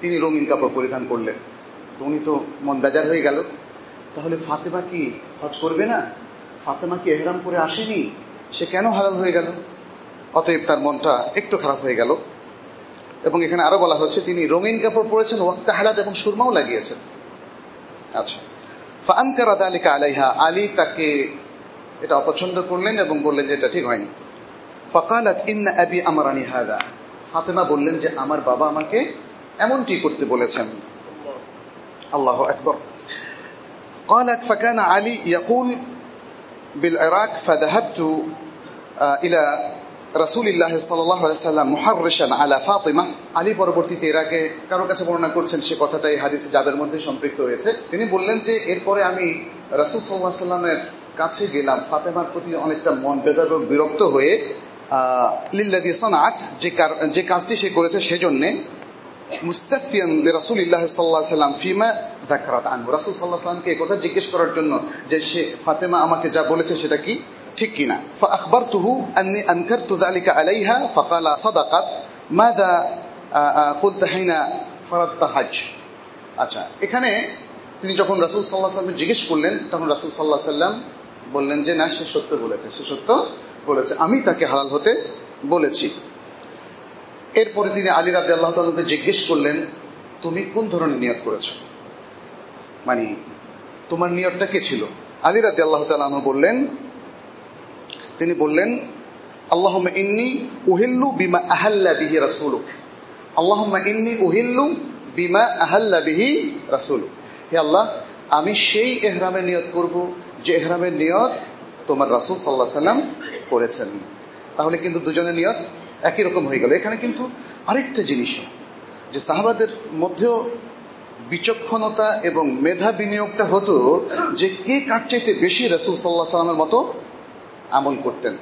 তিনি রঙিন কাপড় পরিধান করলেন। তো উনি তো মন বেজার হয়ে গেল। তাহলে ফাতেমা কি হজ করবে না? ফাতেমা কি এহরাম করে আসেনি? সে কেন হালাল হয়ে গেল? অতএব তার মনটা একটু খারাপ হয়ে গেল। এবং এখানে আরো বলা হচ্ছে তিনি রঙিন কাপড় পরেছেন ওয়াক্তা হালাত এবং সুরমাও লাগিয়েছেন আচ্ছা ফানকার আলিকা আলাইহা আলী তাকে এটা অপছন্দ করলেন এবং বললেন যে এটা ঠিক হয়নি ফকালাত ইন্না আবি আমারানি হাদা ফাতেমা বললেন যে আমার বাবা আমাকে এমনটি করতে বলেছেন আল্লাহ আকবর قالت فكان علي يقول بالعراق فذهبت إلى সাল্লাম আলী পরবর্তীতে কাছে বর্ণনা করছেন, সে কথাটাই হাদিসে যাদের মধ্যে সম্পৃক্ত হয়েছে। তিনি বললেন যে, এরপরে আমি রাসুল সাল্লাহ সাল্লামের কাছে গেলাম, ফাতেমার প্রতি অনেকটা মন বেজার বিরক্ত হয়ে লিল্লাদি সনাত যে যে কাজটি সে করেছে সেজন্যে সাল্লাহ সাল্লাম ফিমা সাল্লাহ সাল্লামকে জিজ্ঞেস করার জন্য যে, সে ফাতেমা আমাকে যা বলেছে সেটা কি? ঠিক কিনা فأخبرته أني أنكرت ذلك عليها فقال صدقت ماذا قلت حين فرضت حج আচ্ছা এখানে তিনি যখন রাসুল সাল্লাহ সাল্লাম জিজ্ঞেস করলেন তখন রাসুল সাল্লাহ সাল্লাম বললেন যে না সে সত্য বলেছে সে সত্য বলেছে আমি তাকে হালাল হতে বলেছি এরপরে তিনি আলী রাবি আল্লাহ তালকে জিজ্ঞেস করলেন তুমি কোন ধরনের নিয়ত করেছ মানে তোমার নিয়তটা কে ছিল আলী রাবি আল্লাহ তালু বললেন তিনি বললেন আল্লাহ ইন্নি উহিল্লু বিমা আহাল্লা বিহি রাসুলুক। আল্লাহ ইন্নি উহিল্লু বিমা আহাল্লা বিহি হে আল্লাহ, আমি সেই এহরামের নিয়ত করব যে এহরামের নিয়ত তোমার রাসুল সাল্লাহ সাল্লাম করেছেন। তাহলে কিন্তু দুজনের নিয়ত একই রকম হয়ে গেল। এখানে কিন্তু আরেকটা জিনিস, যে সাহাবাদের মধ্যেও বিচক্ষণতা এবং মেধা বিনিয়োগটা হতো যে কে কার চাইতে বেশি রসুল সাল্লাহ সাল্লামের মতো আমল করতেন,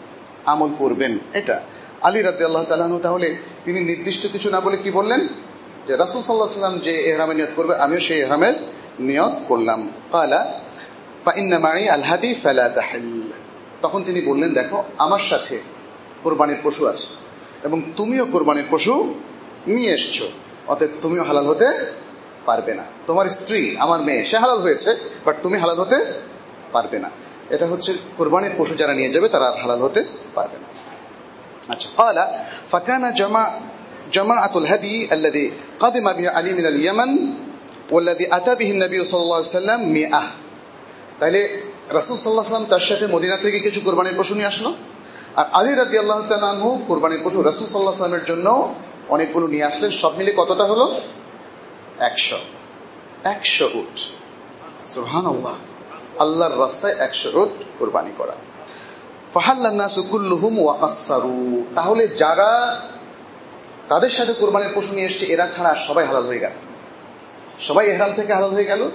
আমল করবেন এটা। আলী রাদি আল্লাহ তালাহু তাহলে তিনি নির্দিষ্ট কিছু না বলে কি বললেন? যে রাসুল সাল্লাহ সাল্লাম যে এহরামের নিয়ত করবে, আমিও সেই এহরামের নিয়ত করলাম। কালা ফাইন্নামারি আলহাদি ফেলা তাহেল। তখন তিনি বললেন, দেখো, আমার সাথে কোরবানির পশু আছে এবং তুমিও কোরবানির পশু নিয়ে এসছো, অতএব তুমিও হালাল হতে পারবে না। তোমার স্ত্রী, আমার মেয়ে, সে হালাল হয়েছে, বাট তুমি হালাল হতে পারবে না। এটা হচ্ছে কোরবানির পশু যারা নিয়ে যাবে তারা আর হালাল হতে পারবে না আচ্ছা قال فكان جماع جماعة الهدي الذي قدم به علي من اليمن والذي أتى به النبي صلى الله عليه وسلم مئة তাইলে রাসুল সাল্লাহ সাল্লাম তার সাথে মদিনা থেকে কিছু কোরবানির পশু নিয়ে আসলো আর আলী রাজি আল্লাহ তালু কোরবানির পশু রাসুল সাল্লাহ সাল্লামের জন্য অনেকগুলো নিয়ে আসলেন সব মিলে কতটা হলো একশো একশো উট সুহান আল্লাহ আল্লাহর রাস্তায় একশো উট কোরবানি করা। তাহলে যারা তাদের সাথে কোরবানির পশু নিয়ে এসছে, এরা ছাড়া সবাই হালাল হয়ে গেল। সবাই এহরাম থেকে হালাল হয়ে গেল।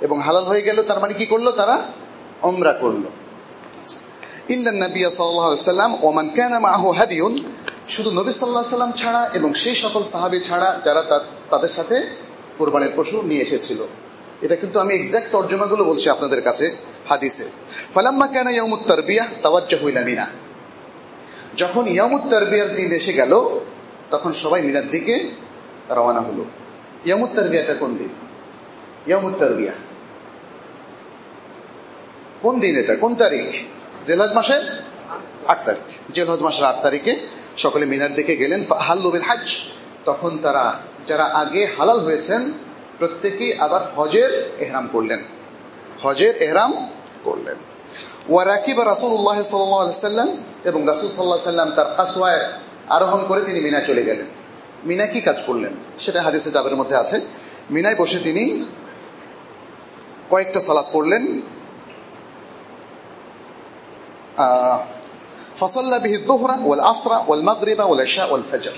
এবং হালাল হয়ে গেল, তার মানে কি করল? তারা অমরা করল। ইল্লান নবিয়া সাল্লাম ওমান কানা মাহু শুধু নবী সাল্লাহ সাল্লাম ছাড়া এবং সেই সকল সাহাবি ছাড়া যারা তাদের সাথে কোরবানির পশু নিয়ে এসেছিল। এটা কিন্তু আমি এক্সাক্ট তর্জমাগুলো বলছি আপনাদের কাছে হাদিসে। ফালাম্মা কেন ইয়ামুত তারবিয়া তাওয়াজ্জা হইলা মিনা। যখন ইয়ামুত তারবিয়ার দিন এসে গেল, তখন সবাই মিনার দিকে রওনা হলো। ইয়ামুত তারবিয়াটা কোন দিন? ইয়ামুত তারবিয়া। কোন দিন এটা? কোন তারিখ? জেলহজ মাসের আট তারিখ। জেলহজ মাসের আট তারিখে সকলে মিনার দিকে গেলেন। হাল্লুবিল হাজ তখন তারা, যারা আগে হালাল হয়েছেন প্রত্যেকেই আবার হজের এহরাম করলেন। হজের এহরাম করলেন। ওয়ারাকিবা রাসুল্লাহ সাল্লাম এবং রাসুল সাল্লাহ সাল্লাম তার কাসওয়ায় আরোহণ করে তিনি মিনা চলে গেলেন। মিনা কি কাজ করলেন? সেটা হাদিসে জাবের মধ্যে আছে। মিনায় বসে তিনি কয়েকটা সালাদ পড়লেন। ফসল্লা বিহি দোহরা ওয়াল আসরা ওয়াল মাগরিবা ওয়াল এশা ওয়াল ফজর।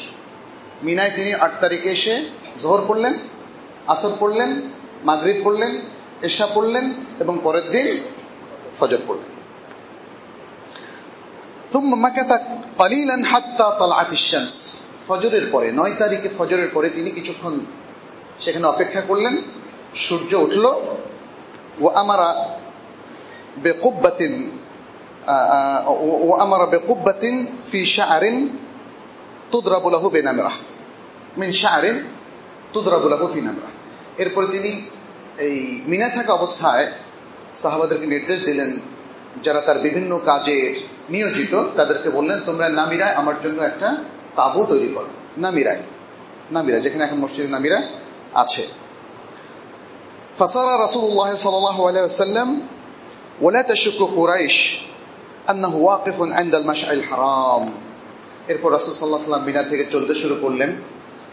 মিনায় তিনি আট তারিখে এসে জোহর পড়লেন আসর পড়লেন, মাগরিব পড়লেন এশা পড়লেন এবং পরের দিন ফজর পড়লেন। ফজরের পরে, নয় তারিখে ফজরের পরে তিনি কিছুক্ষণ সেখানে অপেক্ষা করলেন। সূর্য উঠল। ও আমারা বেকুব্বাতিন ও আমারা বেকুব্বাতিন ফি শাহরিন তুদরাবুলাহু বেনামরাহ মিন শাহরিন তুদরাবুলাহু ফি নামরাহ এরপরে তিনি এই মিনা থাকা অবস্থায় সাহাবাদেরকে নির্দেশ দিলেন যারা তার বিভিন্ন কাজে নিয়োজিত তাদেরকে বললেন তোমরা নামিরায় আমার জন্য একটা তাবু তৈরি করো নামিরায় নামিরা যেখানে এখন মসজিদ নামিরা আছে فصار رسول الله صلى الله عليه وسلم ولا تشك قريش أنه واقف عند المشعر الحرام এরপর রাসুল সাল্লাহ সাল্লাম মিনা থেকে চলতে শুরু করলেন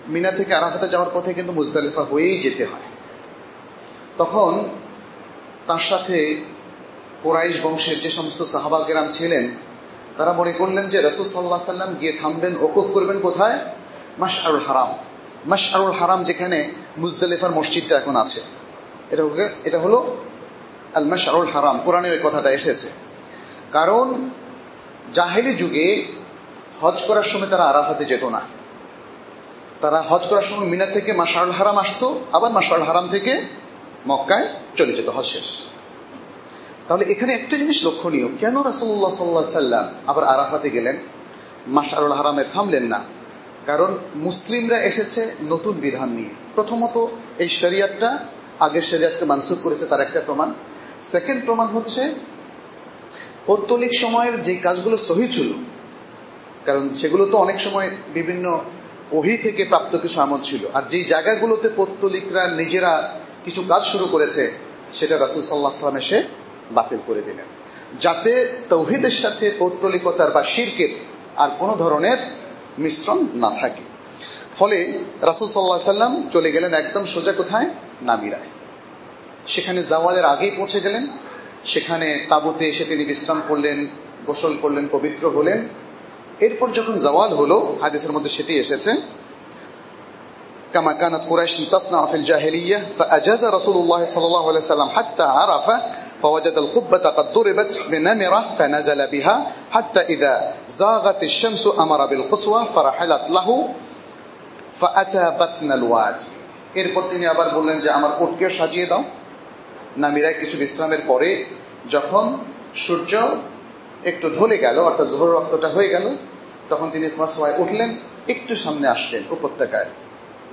মিনা থেকে আরাফাতে যাওয়ার পথে কিন্তু মুজদালিফা হয়েই যেতে হয়। তখন তার সাথে কোরাইশ বংশের যে সমস্ত সাহাবা গেরাম ছিলেন, তারা মনে করলেন যে রসুল সাল্লাহ সাল্লাম গিয়ে থামবেন, ওকুফ করবেন কোথায়? মাশআরুল হারাম। মাশআরুল হারাম যেখানে মুজদালিফার মসজিদটা এখন আছে। এটা এটা হলো আল মাশআরুল হারাম। কোরআনের ওই কথাটা এসেছে। কারণ জাহেলি যুগে হজ করার সময় তারা আরাফাতে যেত না। তারা হজ করার সময় মিনা থেকে মাশারুল হারাম আসতো, আবার মাশারুল হারাম থেকে মক্কায় চলে যেত হজ শেষ। তাহলে এখানে একটা জিনিস লক্ষণীয়, কেন রাসুল্লাহ সাল্লাহ সাল্লাম আবার আরাফাতে গেলেন? মাশারুল হারামে থামলেন না। কারণ মুসলিমরা এসেছে নতুন বিধান নিয়ে। প্রথমত, এই শরিয়াতটা আগের শরিয়াতকে মানসুখ করেছে তার একটা প্রমাণ। সেকেন্ড প্রমাণ হচ্ছে, পৌত্তলিক সময়ের যে কাজগুলো সহি ছিল, কারণ সেগুলো তো অনেক সময় বিভিন্ন ওহি থেকে প্রাপ্ত কিছু আমল ছিল। আর যেই জায়গাগুলোতে পৌত্তলিকরা নিজেরা কিছু কাজ শুরু করেছে, সেটা রাসুল সাল্লাহ সাল্লাম এসে বাতিল করে দিলেন। যাতে তৌহিদের সাথে পৌত্তলিকতার বা শির্কের আর কোনো ধরনের মিশ্রণ না থাকে। ফলে রাসুল সাল্লাহ সাল্লাম চলে গেলেন একদম সোজা কোথায়? নামিরায় সেখানে জাওয়ালের আগেই পৌঁছে গেলেন। সেখানে তাবুতে এসে তিনি বিশ্রাম করলেন, গোসল করলেন, পবিত্র হলেন। এরপর যখন জওয়াল হলো হাদিসের মধ্যে সেটি এসেছে كما كانت قريش تصنع في الجاهلية فأجاز رسول الله صلى الله عليه وسلم حتى عرف فوجد القبة قد ضربت بنمرة فنزل بها حتى إذا زاغت الشمس أمر بالقصوى فرحلت له فأتى بطن الواد এরপর তিনি আবার বললেন যে আমার উটকে সাজিয়ে দাও নামিরায় কিছু বিশ্রামের পরে যখন সূর্য একটু ঢলে গেল, অর্থাৎ জোহর রক্তটা হয়ে গেল, তখন তিনি কসওয়ায় উঠলেন, একটু সামনে আসলেন উপত্যকায়।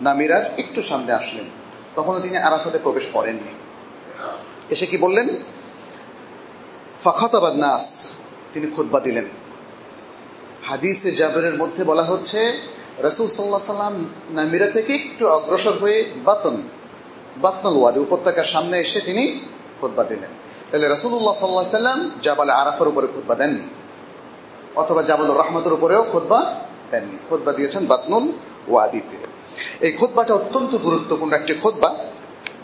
নামিরার একটু সামনে আসলেন। তখনও তিনি আরাফাতে প্রবেশ করেননি। এসে কি বললেন? ফাখাতাবাদ নাস তিনি খুদ্া দিলেন। হাদিসে জাবেরের মধ্যে বলা হচ্ছে, রসুল সাল্লাহ সাল্লাম নামিরা থেকে একটু অগ্রসর হয়ে বাতন বাতনল ওয়াদি উপত্যকার সামনে এসে তিনি খুদ্া দিলেন। তাহলে রসুল্লাহ সাল্লাহ সাল্লাম জাবাল আরাফের উপরে খুদ্া দেননি। অথবা জাবাল রহমতের উপরেও খুদ্া দেননি। খুদ্া দিয়েছেন বাতনুল ওয়াদিতে। এই খুদ্াটা অত্যন্ত গুরুত্বপূর্ণ একটি খুদ্া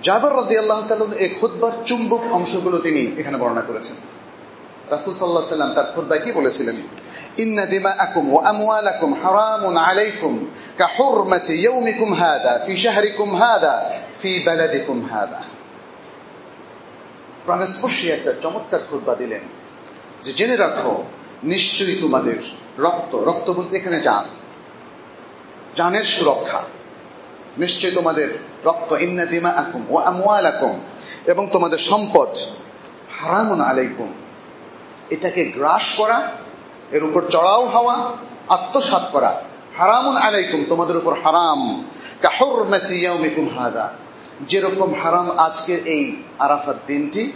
জাবর রদি আল্লাহ এই খুদ্বার চুম্বক অংশগুলো তিনি এখানে বর্ণনা করেছেন। রাসুল সাল্লাহ সাল্লাম তার খুদ্া কি বলেছিলেন? ইন্না দিমা আকুম ও আমওয়ালাকুম হারামুন আলাইকুম কা হুরমাতি ইয়াউমিকুম হাদা ফি শাহরিকুম হাদা ফি বালাদিকুম হাদা। প্রাণস্পর্শী একটা চমৎকার খুদ্া দিলেন যে, জেনে রাখো, নিশ্চয়ই তোমাদের রক্ত রক্ত বলতে এখানে যান জানের সুরক্ষা। নিশ্চয়ই তোমাদের রক্ত, ইন্না দিমা আকুম ও আমওয়াল আকুম এবং তোমাদের সম্পদ হারামুন আলাইকুম। এটাকে গ্রাস করা, এর উপর চড়াও হওয়া আত্মসাত করা, হারামুন আলাইকুম, তোমাদের উপর হারাম। কাহরমাতি ইয়াউমিকুম হাদা। যেরকম হারাম আজকের এই আরাফাত দিনটি,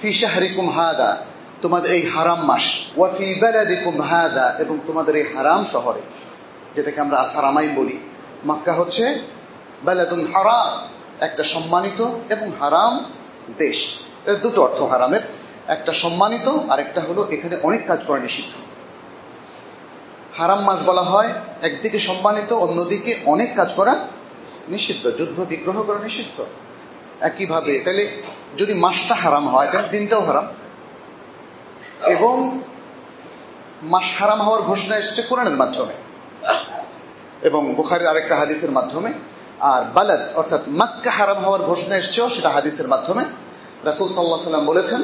ফি শাহরিকুম হাদা, তোমাদের এই হারাম মাস ওয়াফি বালাদিকুম হাদা, এবং তোমাদের এই হারাম শহরে, যেটাকে আমরা আল হারামাইন বলি। মক্কা হচ্ছে বালাদুল হারাম, একটা সম্মানিত এবং হারাম দেশ। এর দুটো অর্থ হারামের, একটা সম্মানিত আর একটা হলো এখানে অনেক কাজ করা নিষিদ্ধ। হারাম মাস বলা হয়, একদিকে সম্মানিত, অন্যদিকে অনেক কাজ করা নিষিদ্ধ, যুদ্ধ বিগ্রহ করা নিষিদ্ধ। একইভাবে, তাহলে যদি মাসটা হারাম হয়, তাহলে দিনটাও হারাম। এবং মাস হারাম হওয়ার ঘোষণা এসছে কোরআনের মাধ্যমে। এবং বুখারের আরেকটা হাদিসের মাধ্যমে। আর বালাদ, অর্থাৎ মাক্কা হারাম হওয়ার ঘোষণা এসছেও সেটা হাদিসের মাধ্যমে। রাসুল সাল্লাহ সাল্লাম বলেছেন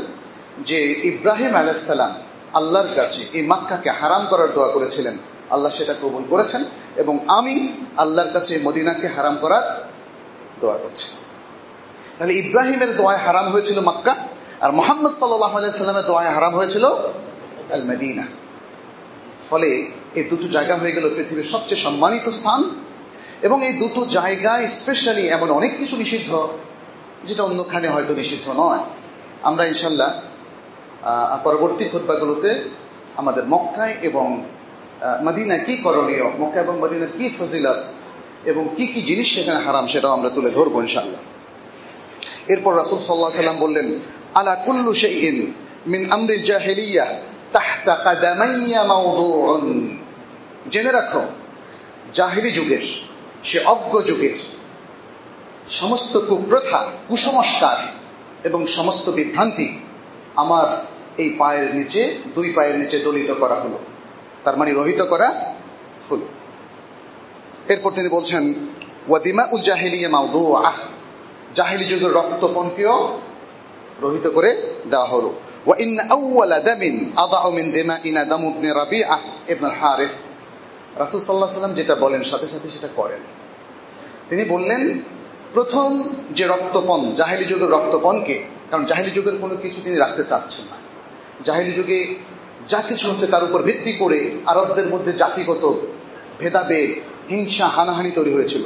যে, ইব্রাহিম আলাইসাল্লাম আল্লাহর কাছে এই মাক্কাকে হারাম করার দোয়া করেছিলেন। আল্লাহ সেটা কবুল করেছেন এবং আমি আল্লাহর কাছে মদিনাকে হারাম করার দোয়া করছি। তাহলে ইব্রাহিমের দোয়ায় হারাম হয়েছিল মাক্কা আর মোহাম্মদ সাল্লামের দোয়ায় হারাম হয়েছিল আল ফলে এই দুটো জায়গা হয়ে গেল পৃথিবীর সবচেয়ে সম্মানিত স্থান এবং এই দুটো জায়গায় স্পেশালি এমন অনেক কিছু নিষিদ্ধ যেটা অন্যখানে হয়তো নিষিদ্ধ নয়। আমরা ইনশাল্লাহ পরবর্তী খোদ্বাগুলোতে আমাদের মক্কায় এবং মদিনা কি করণীয়? মক্কা এবং মদিনার কি ফজিলত? এবং কি কি জিনিস সেখানে হারাম সেটাও আমরা তুলে ধরবো ইনশাল্লাহ এরপর রাসুল সাল্লাহ সাল্লাম বললেন, আলা কুল্লু শাইইন মিন আমরিল জাহিলিয়া তাহতা কাদামাইয়া মাউদুউন জেনে রাখো, জাহিলি যুগের, সে অজ্ঞ যুগের সমস্ত কুপ্রথা, কুসংস্কার এবং সমস্ত বিভ্রান্তি আমার এই পায়ের নিচে, দুই পায়ের নিচে দলিত করা হলো। তার মানে রহিত করা হলো এরপর তিনি বলছেন ওয়াদিমা উল জাহিলিয়া মাউদু আহ জাহিলি যুগের রক্তপণকেও রহিত করে দেওয়া হলো وإن أول دم أضع من دمائنا دم ابن ربيعة ابن الحارث রাসুল সাল্লাহ সাল্লাম যেটা বলেন সাথে সাথে সেটা করেন তিনি বললেন প্রথম যে রক্তপণ জাহিলি যুগের রক্তপণকে কারণ জাহিলি যুগের কোনো কিছু তিনি রাখতে চাচ্ছেন না জাহিলি যুগে যা কিছু হচ্ছে তার উপর ভিত্তি করে আরবদের মধ্যে জাতিগত ভেদাভেদ, হিংসা, হানাহানি তৈরি হয়েছিল।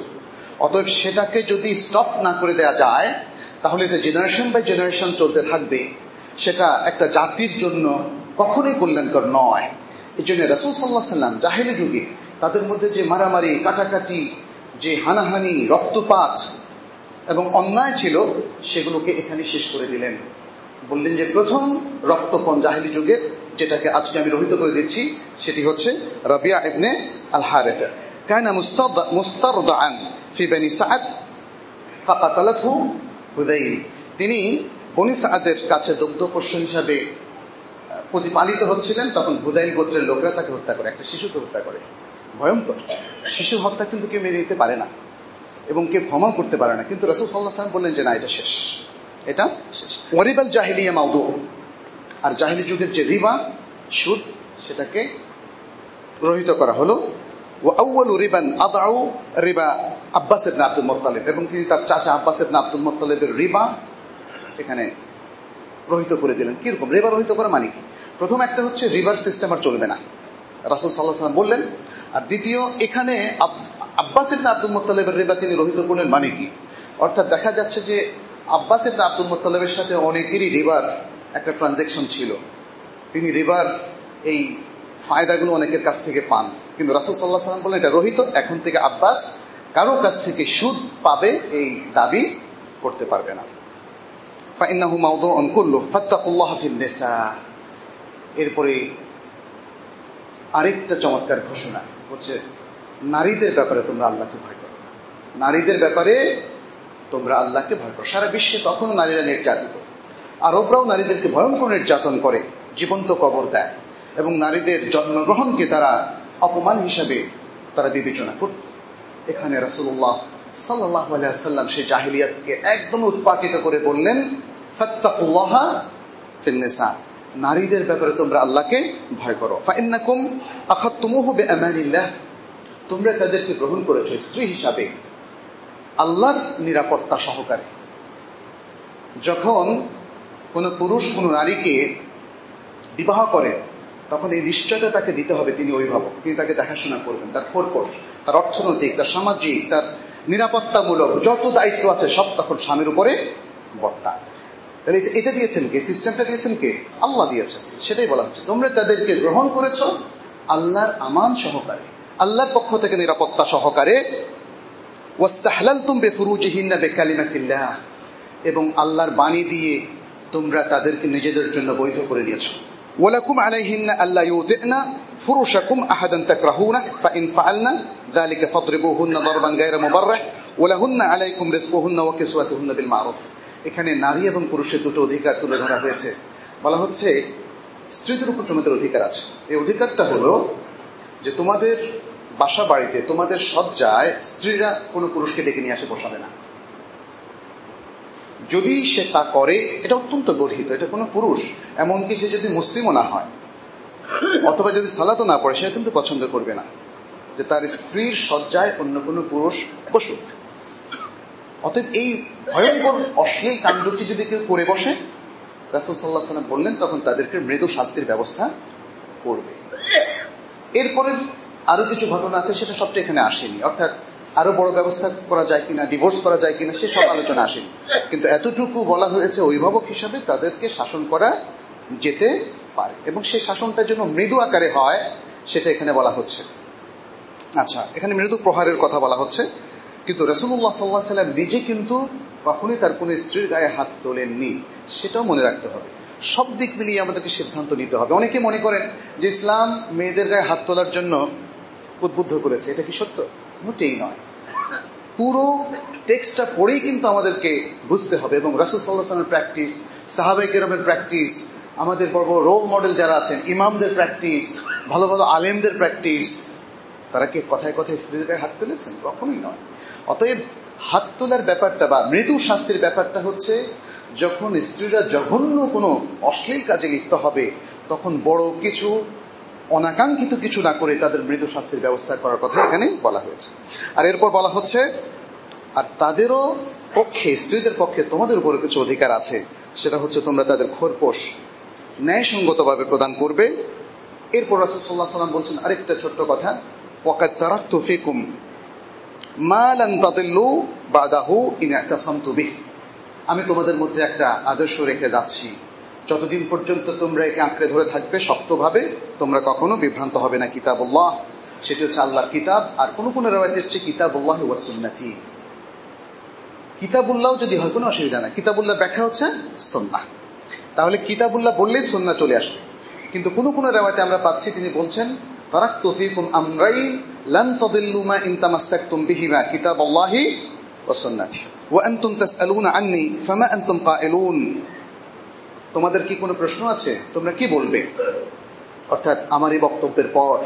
অতএব সেটাকে যদি স্টপ না করে দেয়া যায়, তাহলে এটা জেনারেশন বাই জেনারেশন চলতে থাকবে। সেটা একটা জাতির জন্য কখনোই কল্যাণকর নয়। এই জন্য রাসুল সাল্লাহ সাল্লাম জাহেলি যুগে তাদের মধ্যে যে মারামারি, কাটাকাটি, যে হানাহানি, রক্তপাত এবং অন্যায় ছিল, সেগুলোকে এখানে শেষ করে দিলেন। বললেন যে প্রথম রক্তপণ জাহিলি যুগের যেটাকে আজকে আমি রহিত করে দিচ্ছি সেটি হচ্ছে রবিয়া ইবনে আল হারেথা كان مسترضعا في بني سعد فقتلته হুদাইল তিনি বনি সাদের কাছে দুগ্ধপোষ্য হিসাবে প্রতিপালিত হচ্ছিলেন তখন হুদাইল গোত্রের লোকরা তাকে হত্যা করে একটা শিশুকে হত্যা করে ভয়ঙ্কর শিশু হত্যা কিন্তু কেউ মেনে দিতে পারে না এবং কেউ ক্ষমা করতে পারে না কিন্তু রসুল সাল্লাহ সাল্লাম বললেন যে না এটা শেষ এটা শেষ ওয়ারিবাল জাহিলিয়া মাউদু আর জাহিলি যুগের যে রিবা, সুদ, সেটাকে গ্রহিত করা হলো। রিবান আদাউ রিবা মোত্তালেব। এবং তিনি তার চাচা আব্বাস আব্দুল মোত্তালেবের এখানে করে দিলেন। মানে প্রথম একটা হচ্ছে রিভার সিস্টেম আর চলবে না। রাসুল বললেন, আর দ্বিতীয়, এখানে আব্বাস আব্দুল মোত্তালেবের রিবা তিনি রহিত করলেন মানে কি? অর্থাৎ দেখা যাচ্ছে যে আব্বাস আব্দুল মোত্তালেবের সাথে অনেকেরই রিবার একটা ট্রানজেকশন ছিল। তিনি রিবার এই ফায়দাগুলো অনেকের কাছ থেকে পান। কিন্তু রাসুল সাল্লাহ সাল্লাম বললেন এটা রহিত, এখন থেকে আব্বাস কারও কাছ থেকে সুদ পাবে এই দাবি করতে পারবে না। ফাইন্নাহু মাউদুউন কুল্লু ফাত্তাকুল্লাহ নিসা। এরপরে আরেকটা চমৎকার ঘোষণা বলছে নারীদের ব্যাপারে তোমরা আল্লাহকে ভয় করো নারীদের ব্যাপারে তোমরা আল্লাহকে ভয় করো সারা বিশ্বে তখনও নারীরা নির্যাতিত। আরবরাও নারীদেরকে ভয়ঙ্কর নির্যাতন করে, জীবন্ত কবর দেয়। এবং নারীদের জন্মগ্রহণকে তারা অপমান হিসাবে তারা বিবেচনা করত। এখানে রাসুল্লাহ সাল্লাহ আলাইসাল্লাম সেই জাহিলিয়াতকে একদম উৎপাটিত করে বললেন, ফত্তাকুল্লাহা নারীদের ব্যাপারে তোমরা আল্লাহকে ভয় করো। ফাইন্নাকুম আখাত্তুমুহু বিআমানিল্লাহ। তোমরা তাদেরকে গ্রহণ করেছ স্ত্রী হিসাবে, আল্লাহর নিরাপত্তা সহকারে। যখন কোনো পুরুষ, কোনো নারীকে বিবাহ করে, তখন এই নিশ্চয়তা তাকে দিতে হবে, তিনি অভিভাবক। তিনি তাকে দেখাশোনা করবেন, তার খোরপোষ তার অর্থনৈতিক, তার সামাজিক, তার নিরাপত্তামূলক যত দায়িত্ব আছে, সব তখন স্বামীর উপরে বর্তা। তাহলে এটা দিয়েছেন কে? সিস্টেমটা দিয়েছেন কে? আল্লাহ দিয়েছেন। সেটাই বলা হচ্ছে। তোমরা তাদেরকে গ্রহণ করেছ, আল্লাহর আমান সহকারে। আল্লাহর পক্ষ থেকে নিরাপত্তা সহকারে। এবং আল্লাহর বাণী দিয়ে তোমরা তাদেরকে নিজেদের জন্য বৈধ করে নিয়েছ ওয়ালাকুম আলাইহিন্না আল্লা ইউতিনা ফুরুশাকুম আহাদান তাকরাহুনা ফাইন ফাআলনা যালিকা ফাদরিবুহুন্না দরবান গায়রা মুবাররাহ ওয়ালাহুন্না আলাইকুম রিজকুহুন্না ওয়া কিসওয়াতুহুন্না এখানে নারী এবং পুরুষের দুটো অধিকার তুলে ধরা হয়েছে। বলা হচ্ছে, স্ত্রীদের উপর তোমাদের অধিকার আছে। এই অধিকারটা হলো যে তোমাদের বাসা বাড়িতে, তোমাদের সজ্জায় স্ত্রীরা কোনো পুরুষকে ডেকে নিয়ে আসে, বসাবে না। যদি সে তা করে, এটা অত্যন্ত গর্হিত, এটা কোনো পুরুষ, এমনকি সে যদি মুসলিমও না হয়, অথবা যদি সালাতও না পড়ে, সে কিন্তু পছন্দ করবে না যে তার স্ত্রীর সজ্জায় অন্য কোনো পুরুষ বসুক। অতএব এই ভয়ঙ্কর, অশ্লীল কাণ্ডটি যদি কেউ করে বসে, রাসুল সাল্লাহ সাল্লাম বললেন, তখন তাদেরকে মৃদু শাস্তির ব্যবস্থা করবে। এরপরে আরও কিছু ঘটনা আছে, সেটা সবটা এখানে আসেনি। অর্থাৎ আরও বড় ব্যবস্থা করা যায় কিনা ডিভোর্স করা যায় কিনা, সে সব আলোচনা আসেনি। কিন্তু এতটুকু বলা হয়েছে অভিভাবক হিসাবে তাদেরকে শাসন করা যেতে পারে এবং সেই শাসনটা যেন মৃদু আকারে হয় সেটা এখানে বলা হচ্ছে। আচ্ছা এখানে মৃদু প্রহারের কথা বলা হচ্ছে। কিন্তু রসুল্লাহ সাল্লাহ সাল্লাম নিজে কিন্তু কখনই তার কোনো স্ত্রীর গায়ে হাত তোলেননি, সেটাও মনে রাখতে হবে। সব দিক মিলিয়ে আমাদেরকে সিদ্ধান্ত নিতে হবে। অনেকে মনে করেন যে ইসলাম মেয়েদের গায়ে হাত তোলার জন্য উদ্বুদ্ধ করেছে, এটা কি সত্য? মোটেই নয়। পুরো টেক্সটটা পড়েই কিন্তু আমাদেরকে বুঝতে হবে এবং রাসুল সাল্লাহামের প্র্যাকটিস সাহাবাই কেরমের প্র্যাকটিস, আমাদের বড় বড় রোল মডেল যারা আছেন, ইমামদের প্র্যাকটিস, ভালো ভালো আলেমদের প্র্যাকটিস, তারা কি কথায় কথায় স্ত্রীদের গায়ে হাত তুলেছেন? কখনোই নয়। অতএব হাত তোলার ব্যাপারটা বা মৃদু শাস্তির ব্যাপারটা হচ্ছে, যখন স্ত্রীরা জঘন্য কোনো অশ্লীল কাজে লিপ্ত হবে, তখন বড় কিছু অনাকাঙ্ক্ষিত কিছু না করে তাদের মৃদু শাস্তির ব্যবস্থা করার কথা এখানে বলা হয়েছে। আর এরপর বলা হচ্ছে, আর তাদেরও পক্ষে, স্ত্রীদের পক্ষে তোমাদের উপরে কিছু অধিকার আছে। সেটা হচ্ছে তোমরা তাদের খোরপোষ ন্যায়সঙ্গতভাবে প্রদান করবে। এরপর রাসুল্লাহ সাল্লাম বলছেন, আরেকটা ছোট্ট কথা। ওয়াকাত তারাক তুফিকুম বিহ। আমি তোমাদের মধ্যে একটা আদর্শ রেখে যাচ্ছি। যতদিন পর্যন্ত তোমরা একে আঁকড়ে ধরে থাকবে শক্তভাবে তোমরা কখনো বিভ্রান্ত হবে না কিতাবুল্লাহ সেটি হচ্ছে আল্লাহর কিতাব আর কোনো কোনো রেওয়াজ এসছে কিতাবুল্লাহ ওয়াসুন্নাতি কিতাবুল্লাহ যদি হয় কোনো অসুবিধা নাই কিতাবুল্লাহ ব্যাখ্যা হচ্ছে সন্না তাহলে কিতাবুল্লাহ বললেই সন্না চলে আসবে কিন্তু কোনো কোনো রেওয়াতে আমরা পাচ্ছি তিনি বলছেন তারাক তফিকুম আমরাই লান তদিল্লুমা ইনতামাসাকতুম বিহিমা কিতাবুল্লাহি ওয়াসুন্নাতি وأنتم تسألون عني فما أنتم قائلون তোমাদের কি কোনো প্রশ্ন আছে তোমরা কি বলবে অর্থাৎ আমার এই বক্তব্যের পর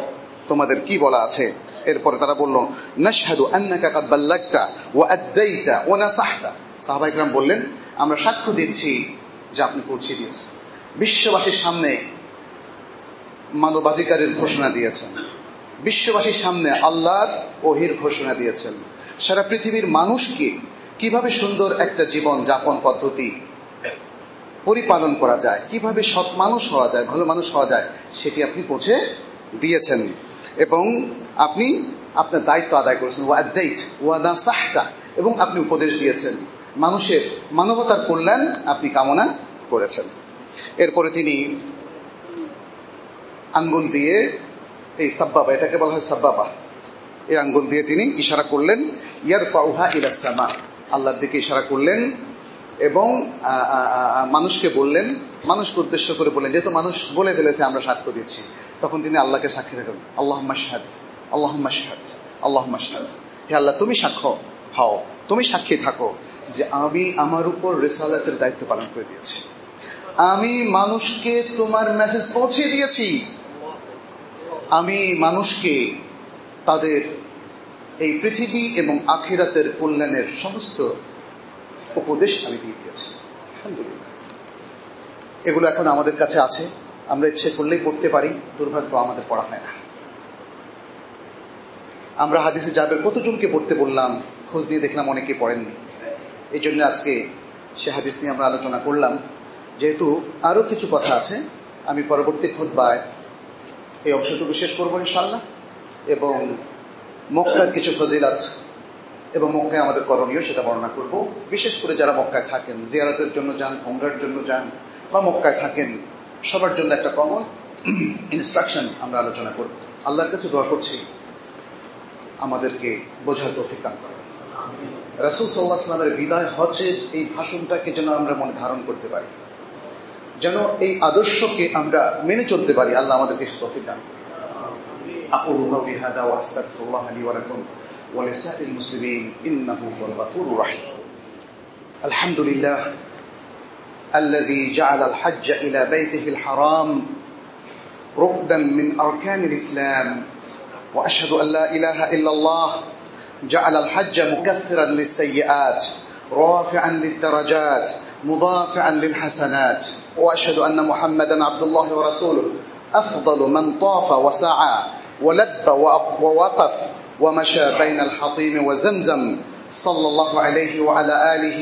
তোমাদের কি বলা আছে এরপরে তারা বলল নাশহাদু আন্নাকা কাদ বাল্লাগতা ওয়া আদ্দাইতা ওয়া নাসাহতা সাহাবায়ে کرام বললেন আমরা সাক্ষ্য দিচ্ছি যে আপনি পৌঁছে দিয়েছেন বিশ্ববাসীর সামনে মানবাধিকারের ঘোষণা দিয়েছেন বিশ্ববাসীর সামনে আল্লাহর ওহির ঘোষণা দিয়েছেন সারা পৃথিবীর মানুষকে কিভাবে সুন্দর একটা জীবন যাপন পদ্ধতি পরিপালন করা যায়, কীভাবে সৎ মানুষ হওয়া যায়, ভালো মানুষ হওয়া যায়, সেটি আপনি পৌঁছে দিয়েছেন। এবং আপনি আপনার দায়িত্ব আদায় করেছেন। ওয়াদা সাহতা, এবং আপনি উপদেশ দিয়েছেন। মানুষের মানবতার কল্যাণ আপনি কামনা করেছেন। এরপরে তিনি আঙ্গুল দিয়ে এই সাব্বাবা, এটাকে বলা হয় সাব্বাবা। এই আঙ্গুল দিয়ে তিনি ইশারা করলেন ইয়ার ফাউহা ইলাসামা আল্লাহর দিকে ইশারা করলেন এবং মানুষকে বললেন মানুষকে উদ্দেশ্য করে বললেন, যেহেতু মানুষ বলে ফেলেছে, আমরা সাক্ষ্য দিচ্ছি তখন তিনি আল্লাহকে সাক্ষী থাকবেন আল্লাহ মাসাদ আল্লাহ মাসাদ আল্লাহ মাসাদ হে আল্লাহ, তুমি সাক্ষ্য হও তুমি সাক্ষী থাকো যে আমি আমার উপর রেসালাতের দায়িত্ব পালন করে দিয়েছি। আমি মানুষকে তোমার মেসেজ পৌঁছে দিয়েছি। আমি মানুষকে তাদের এই পৃথিবী এবং আখিরাতের কল্যাণের সমস্ত উপদেশ আমি দিয়ে দিয়েছি। এগুলো এখন আমাদের কাছে আছে। আমরা ইচ্ছে করলেই পড়তে পারি, দুর্ভাগ্য আমাদের পড়া হয় না। আমরা হাদিসে যাদের কতজনকে পড়তে বললাম, খোঁজ দিয়ে দেখলাম অনেকে পড়েননি। এই জন্য আজকে সে হাদিস নিয়ে আমরা আলোচনা করলাম। যেহেতু আরও কিছু কথা আছে, আমি পরবর্তী খোদ্বায় এই অংশটুকু শেষ করব ইনশাল্লাহ এবং মক্কার কিছু ফজিলাত এবং মক্কায় আমাদের করণীয় সেটা বর্ণনা করব বিশেষ করে যারা মক্কায় থাকেন জিয়ারতের জন্য যান অমরার জন্য যান বা মক্কায় থাকেন সবার জন্য একটা কমন ইনস্ট্রাকশন আমরা আলোচনা করব আল্লাহর কাছে দোয়া করছি আমাদেরকে বোঝার তৌফিক দান করেন রাসুল সাল্লাহ আসলামের বিদায় হজের এই ভাষণটাকে যেন আমরা মনে ধারণ করতে পারি যেন এই আদর্শকে আমরা মেনে চলতে পারি আল্লাহ আমাদেরকে তফিক দান أقول قولي هذا وأستغفر الله لي ولكم ولسائر المسلمين إنه هو الغفور الرحيم. الحمد لله الذي جعل الحج إلى بيته الحرام ركنا من أركان الإسلام وأشهد أن لا إله إلا الله جعل الحج مكفرا للسيئات رافعا للدرجات مضافعا للحسنات وأشهد أن محمدا عبد الله ورسوله أفضل من طاف وسعى ولب ووقف ومشى بين الحطيم وزمزم صلى الله عليه وعلى آله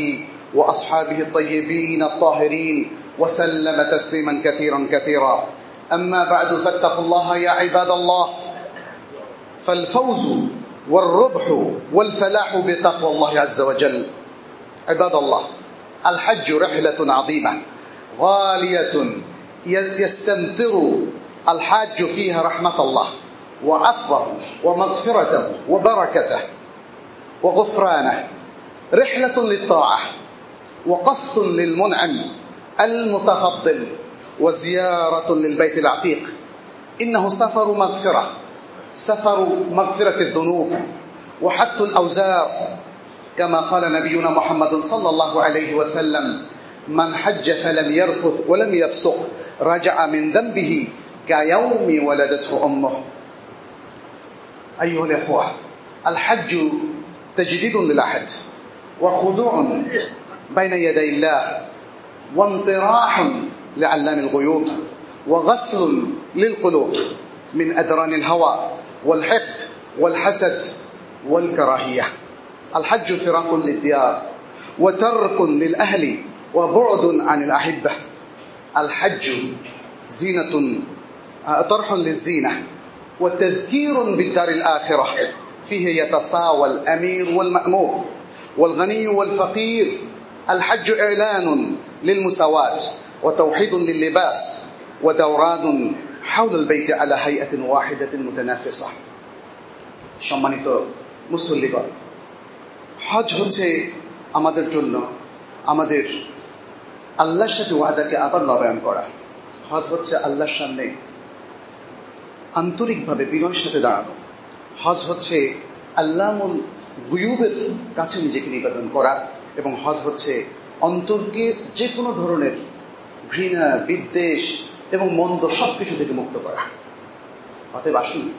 وأصحابه الطيبين الطاهرين وسلم تسليما كثيرا كثيرا. أما بعد فاتقوا الله يا عباد الله. فالفوز والربح والفلاح بتقوى الله عز وجل. عباد الله الحج رحلة عظيمة غالية يستمطر الحاج فيها رحمة الله. وعفوه ومغفرته وبركته وغفرانه. رحلة للطاعة وقصد للمنعم المتفضل وزيارة للبيت العتيق. إنه سفر مغفرة سفر مغفرة الذنوب وحط الأوزار. كما قال نبينا محمد صلى الله عليه وسلم من حج فلم يرفث ولم يفسق رجع من ذنبه كيوم ولدته أمه. أيها الإخوة الحج تجديد للعهد وخضوع بين يدي الله وانطراح لعلام الغيوب وغسل للقلوب من أدران الهوى والحقد والحسد والكراهية. الحج فراق للديار وترك للأهل وبعد عن الأحبة. الحج زينة طرح للزينة. وتذكير بالدار الآخرة فيه يتساوى الأمير والمأمور والغني والفقير الحج إعلان للمساواة وتوحيد لللباس ودوران حول البيت على هيئة واحدة متنافسة সম্মানিত মুসল্লিগণ হজ হচ্ছে আমাদের জন্য আমাদের আল্লাহর সাথে ওয়াদাকে আবার নবায়ন করা হজ হচ্ছে আল্লাহর সামনে আন্তরিকভাবে বিনয়ের সাথে দাঁড়ানো। হজ হচ্ছে আল্লামুল গুয়ুবের কাছে নিজেকে নিবেদন করা এবং হজ হচ্ছে অন্তরকে যে কোনো ধরনের ঘৃণা বিদ্বেষ এবং মন্দ সব কিছু থেকে মুক্ত করা। অতএব আসুন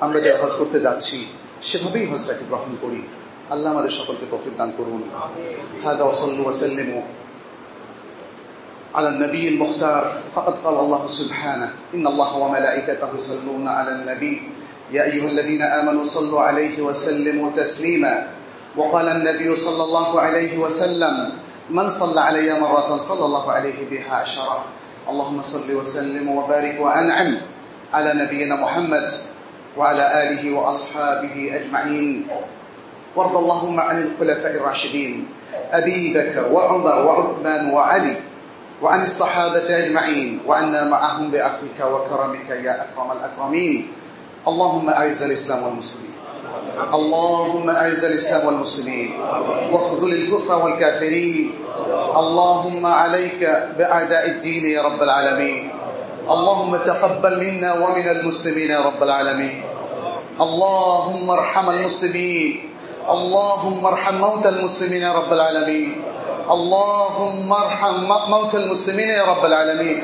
আমরা যা হজ করতে যাচ্ছি সেভাবেই হজটাকে গ্রহণ করি। আল্লাহ আমাদের সকলকে তফিক দান করুন। হাদা ওসল্লু ওসাল্লিমু على النبي المختار فقد قال الله سبحانه إن الله وملائكته يصلون على النبي. يا أيها الذين آمنوا صلوا عليه وسلموا تسليما. وقال النبي صلى الله عليه وسلم من صلى علي مرة صلى الله عليه بها عشرة. اللهم صل وسلم وبارك وأنعم على نبينا محمد وعلى آله وأصحابه أجمعين. وارض اللهم عن الخلفاء الراشدين أبي بكر وعمر وعثمان وعلي. وعن الصحابة أجمعين وعنا معهم بعفوك وكرمك يا أكرم الأكرمين. اللهم أعز الإسلام والمسلمين. اللهم أعز الإسلام والمسلمين. واخذل الكفر والكافرين. اللهم عليك بأعداء الدين يا رب العالمين. اللهم تقبل منا ومن المسلمين يا رب العالمين. اللهم ارحم المسلمين. اللهم ارحم موتى المسلمين يا رب العالمين. اللهم ارحم موتى المسلمين يا رب العالمين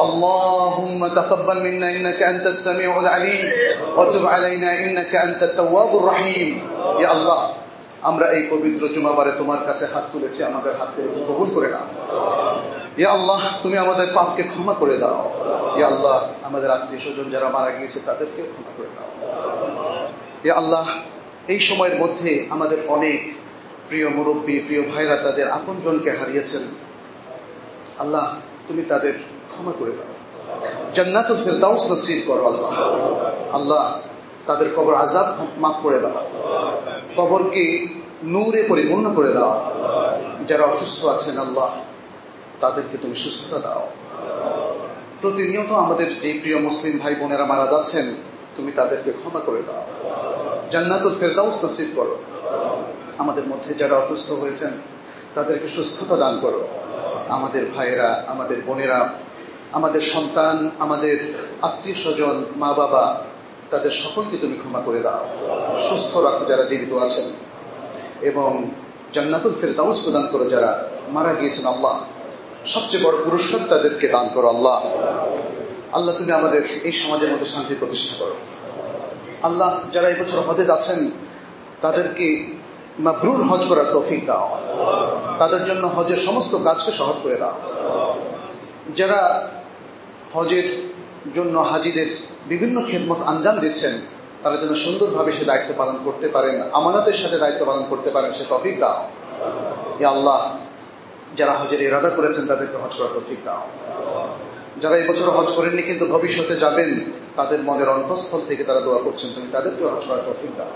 اللهم تقبل منا انك انت السميع العليم وتب علينا انك انت التواب الرحيم يا الله আমরা এই পবিত্র জুমাবারে তোমার কাছে হাত তুলেছি আমাদের হাতকে কবুল করে নাও ইয়া আল্লাহ তুমি আমাদের পাপকে ক্ষমা করে দাও ইয়া আল্লাহ আমাদের আত্মীয় স্বজন যারা মারা গিয়েছে তাদেরকে ক্ষমা করে দাও ইয়া আল্লাহ এই সময়ের মধ্যে আমাদের অনেক প্রিয় মুরব্বী, প্রিয় ভাইরা তাদের আপন আপনজনকে হারিয়েছেন। আল্লাহ, তুমি তাদের ক্ষমা করে দাও। জান্নাতুল ফেরদাউস নসিব করো আল্লাহ। আল্লাহ, তাদের কবর আজাব মাফ করে দাও। কবরকে নূরে পরিপূর্ণ করে দাও। যারা অসুস্থ আছেন আল্লাহ, তাদেরকে তুমি সুস্থতা দাও। প্রতিনিয়ত আমাদের যে প্রিয় মুসলিম ভাই বোনেরা মারা যাচ্ছেন, তুমি তাদেরকে ক্ষমা করে দাও। জান্নাতুল ফেরদাউস নসিব করো। আমাদের মধ্যে যারা অসুস্থ হয়েছেন, তাদেরকে সুস্থতা দান করো। আমাদের ভাইয়েরা, আমাদের বোনেরা, আমাদের সন্তান, আমাদের আত্মীয় স্বজন মা বাবা তাদের সকলকে তুমি ক্ষমা করে দাও। সুস্থ রাখো যারা জীবিত আছেন। এবং জান্নাতুল ফেরদাউস প্রদান করো যারা মারা গিয়েছেন আল্লাহ। সবচেয়ে বড় পুরস্কার তাদেরকে দান করো আল্লাহ। আল্লাহ, তুমি আমাদের এই সমাজের মধ্যে শান্তি প্রতিষ্ঠা করো। আল্লাহ, যারা এই বছর হজে যাচ্ছেন, তাদেরকে মাবরুর হজ করার তৌফিক দাও। তাদের জন্য হজের সমস্ত কাজকে সহজ করে দাও। যারা হজের জন্য হাজিদের বিভিন্ন খেদমত আঞ্জাম দিচ্ছেন, তারা যেন সুন্দরভাবে সে দায়িত্ব পালন করতে পারেন, আমানাতের সাথে দায়িত্ব পালন করতে পারেন, সে তফিক দাও। ইয়া আল্লাহ, যারা হজের ইরাদা করেছেন, তাদেরকে হজ করার তফিক দাও। যারা এবছর হজ করেননি, কিন্তু ভবিষ্যতে যাবেন, তাদের মনের অন্তঃস্থল থেকে তারা দোয়া করছেন, তুমি তাদেরকে হজ করার তফিক দাও।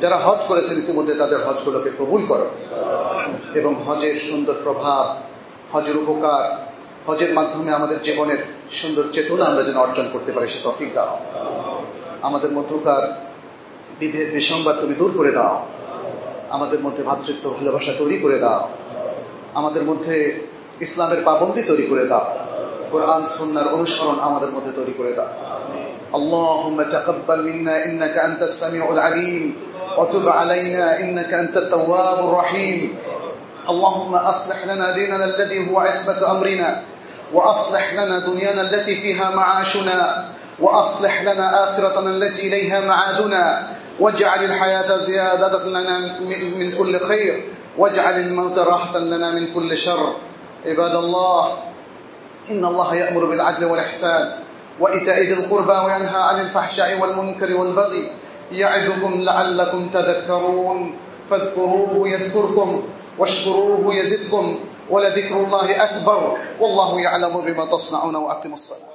যারা হজ করেছেন ইতিমধ্যে তাদের হজগুলোকে কবুল করো। এবং হজের সুন্দর প্রভাব, হজের উপকার, হজের মাধ্যমে আমাদের জীবনের সুন্দর চেতনা আমরা যেন অর্জন করতে পারি, সে তফিক দাও। আমাদের মধ্যকার বিভেদ, বিসংবাদ তুমি দূর করে দাও। আমাদের মধ্যে ভাতৃত্ব ভালোবাসা তৈরি করে দাও। আমাদের মধ্যে ইসলামের পাবন্দি তৈরি করে দাও। কোরআন, সুন্নার অনুসরণ আমাদের মধ্যে তৈরি করে দাও। اللهم تقبل منا إنك أنت السميع العليم وتب علينا إنك أنت التواب الرحيم. اللهم أصلح لنا ديننا الذي هو عصمة أمرنا وأصلح لنا دنيانا التي فيها معاشنا وأصلح لنا آخرتنا التي إليها معادنا. واجعل الحياة زيادة لنا من كل خير واجعل الموت راحة لنا من كل شر. عباد الله إن الله يأمر بالعدل والإحسان. وإيتاء ذي القربى وينهى عن الفحشاء والمنكر والبغي يعظكم لعلكم تذكرون فاذكروه يذكركم واشكروه يزدكم ولذكر الله أكبر والله يعلم بما تصنعون واقيموا الصلاة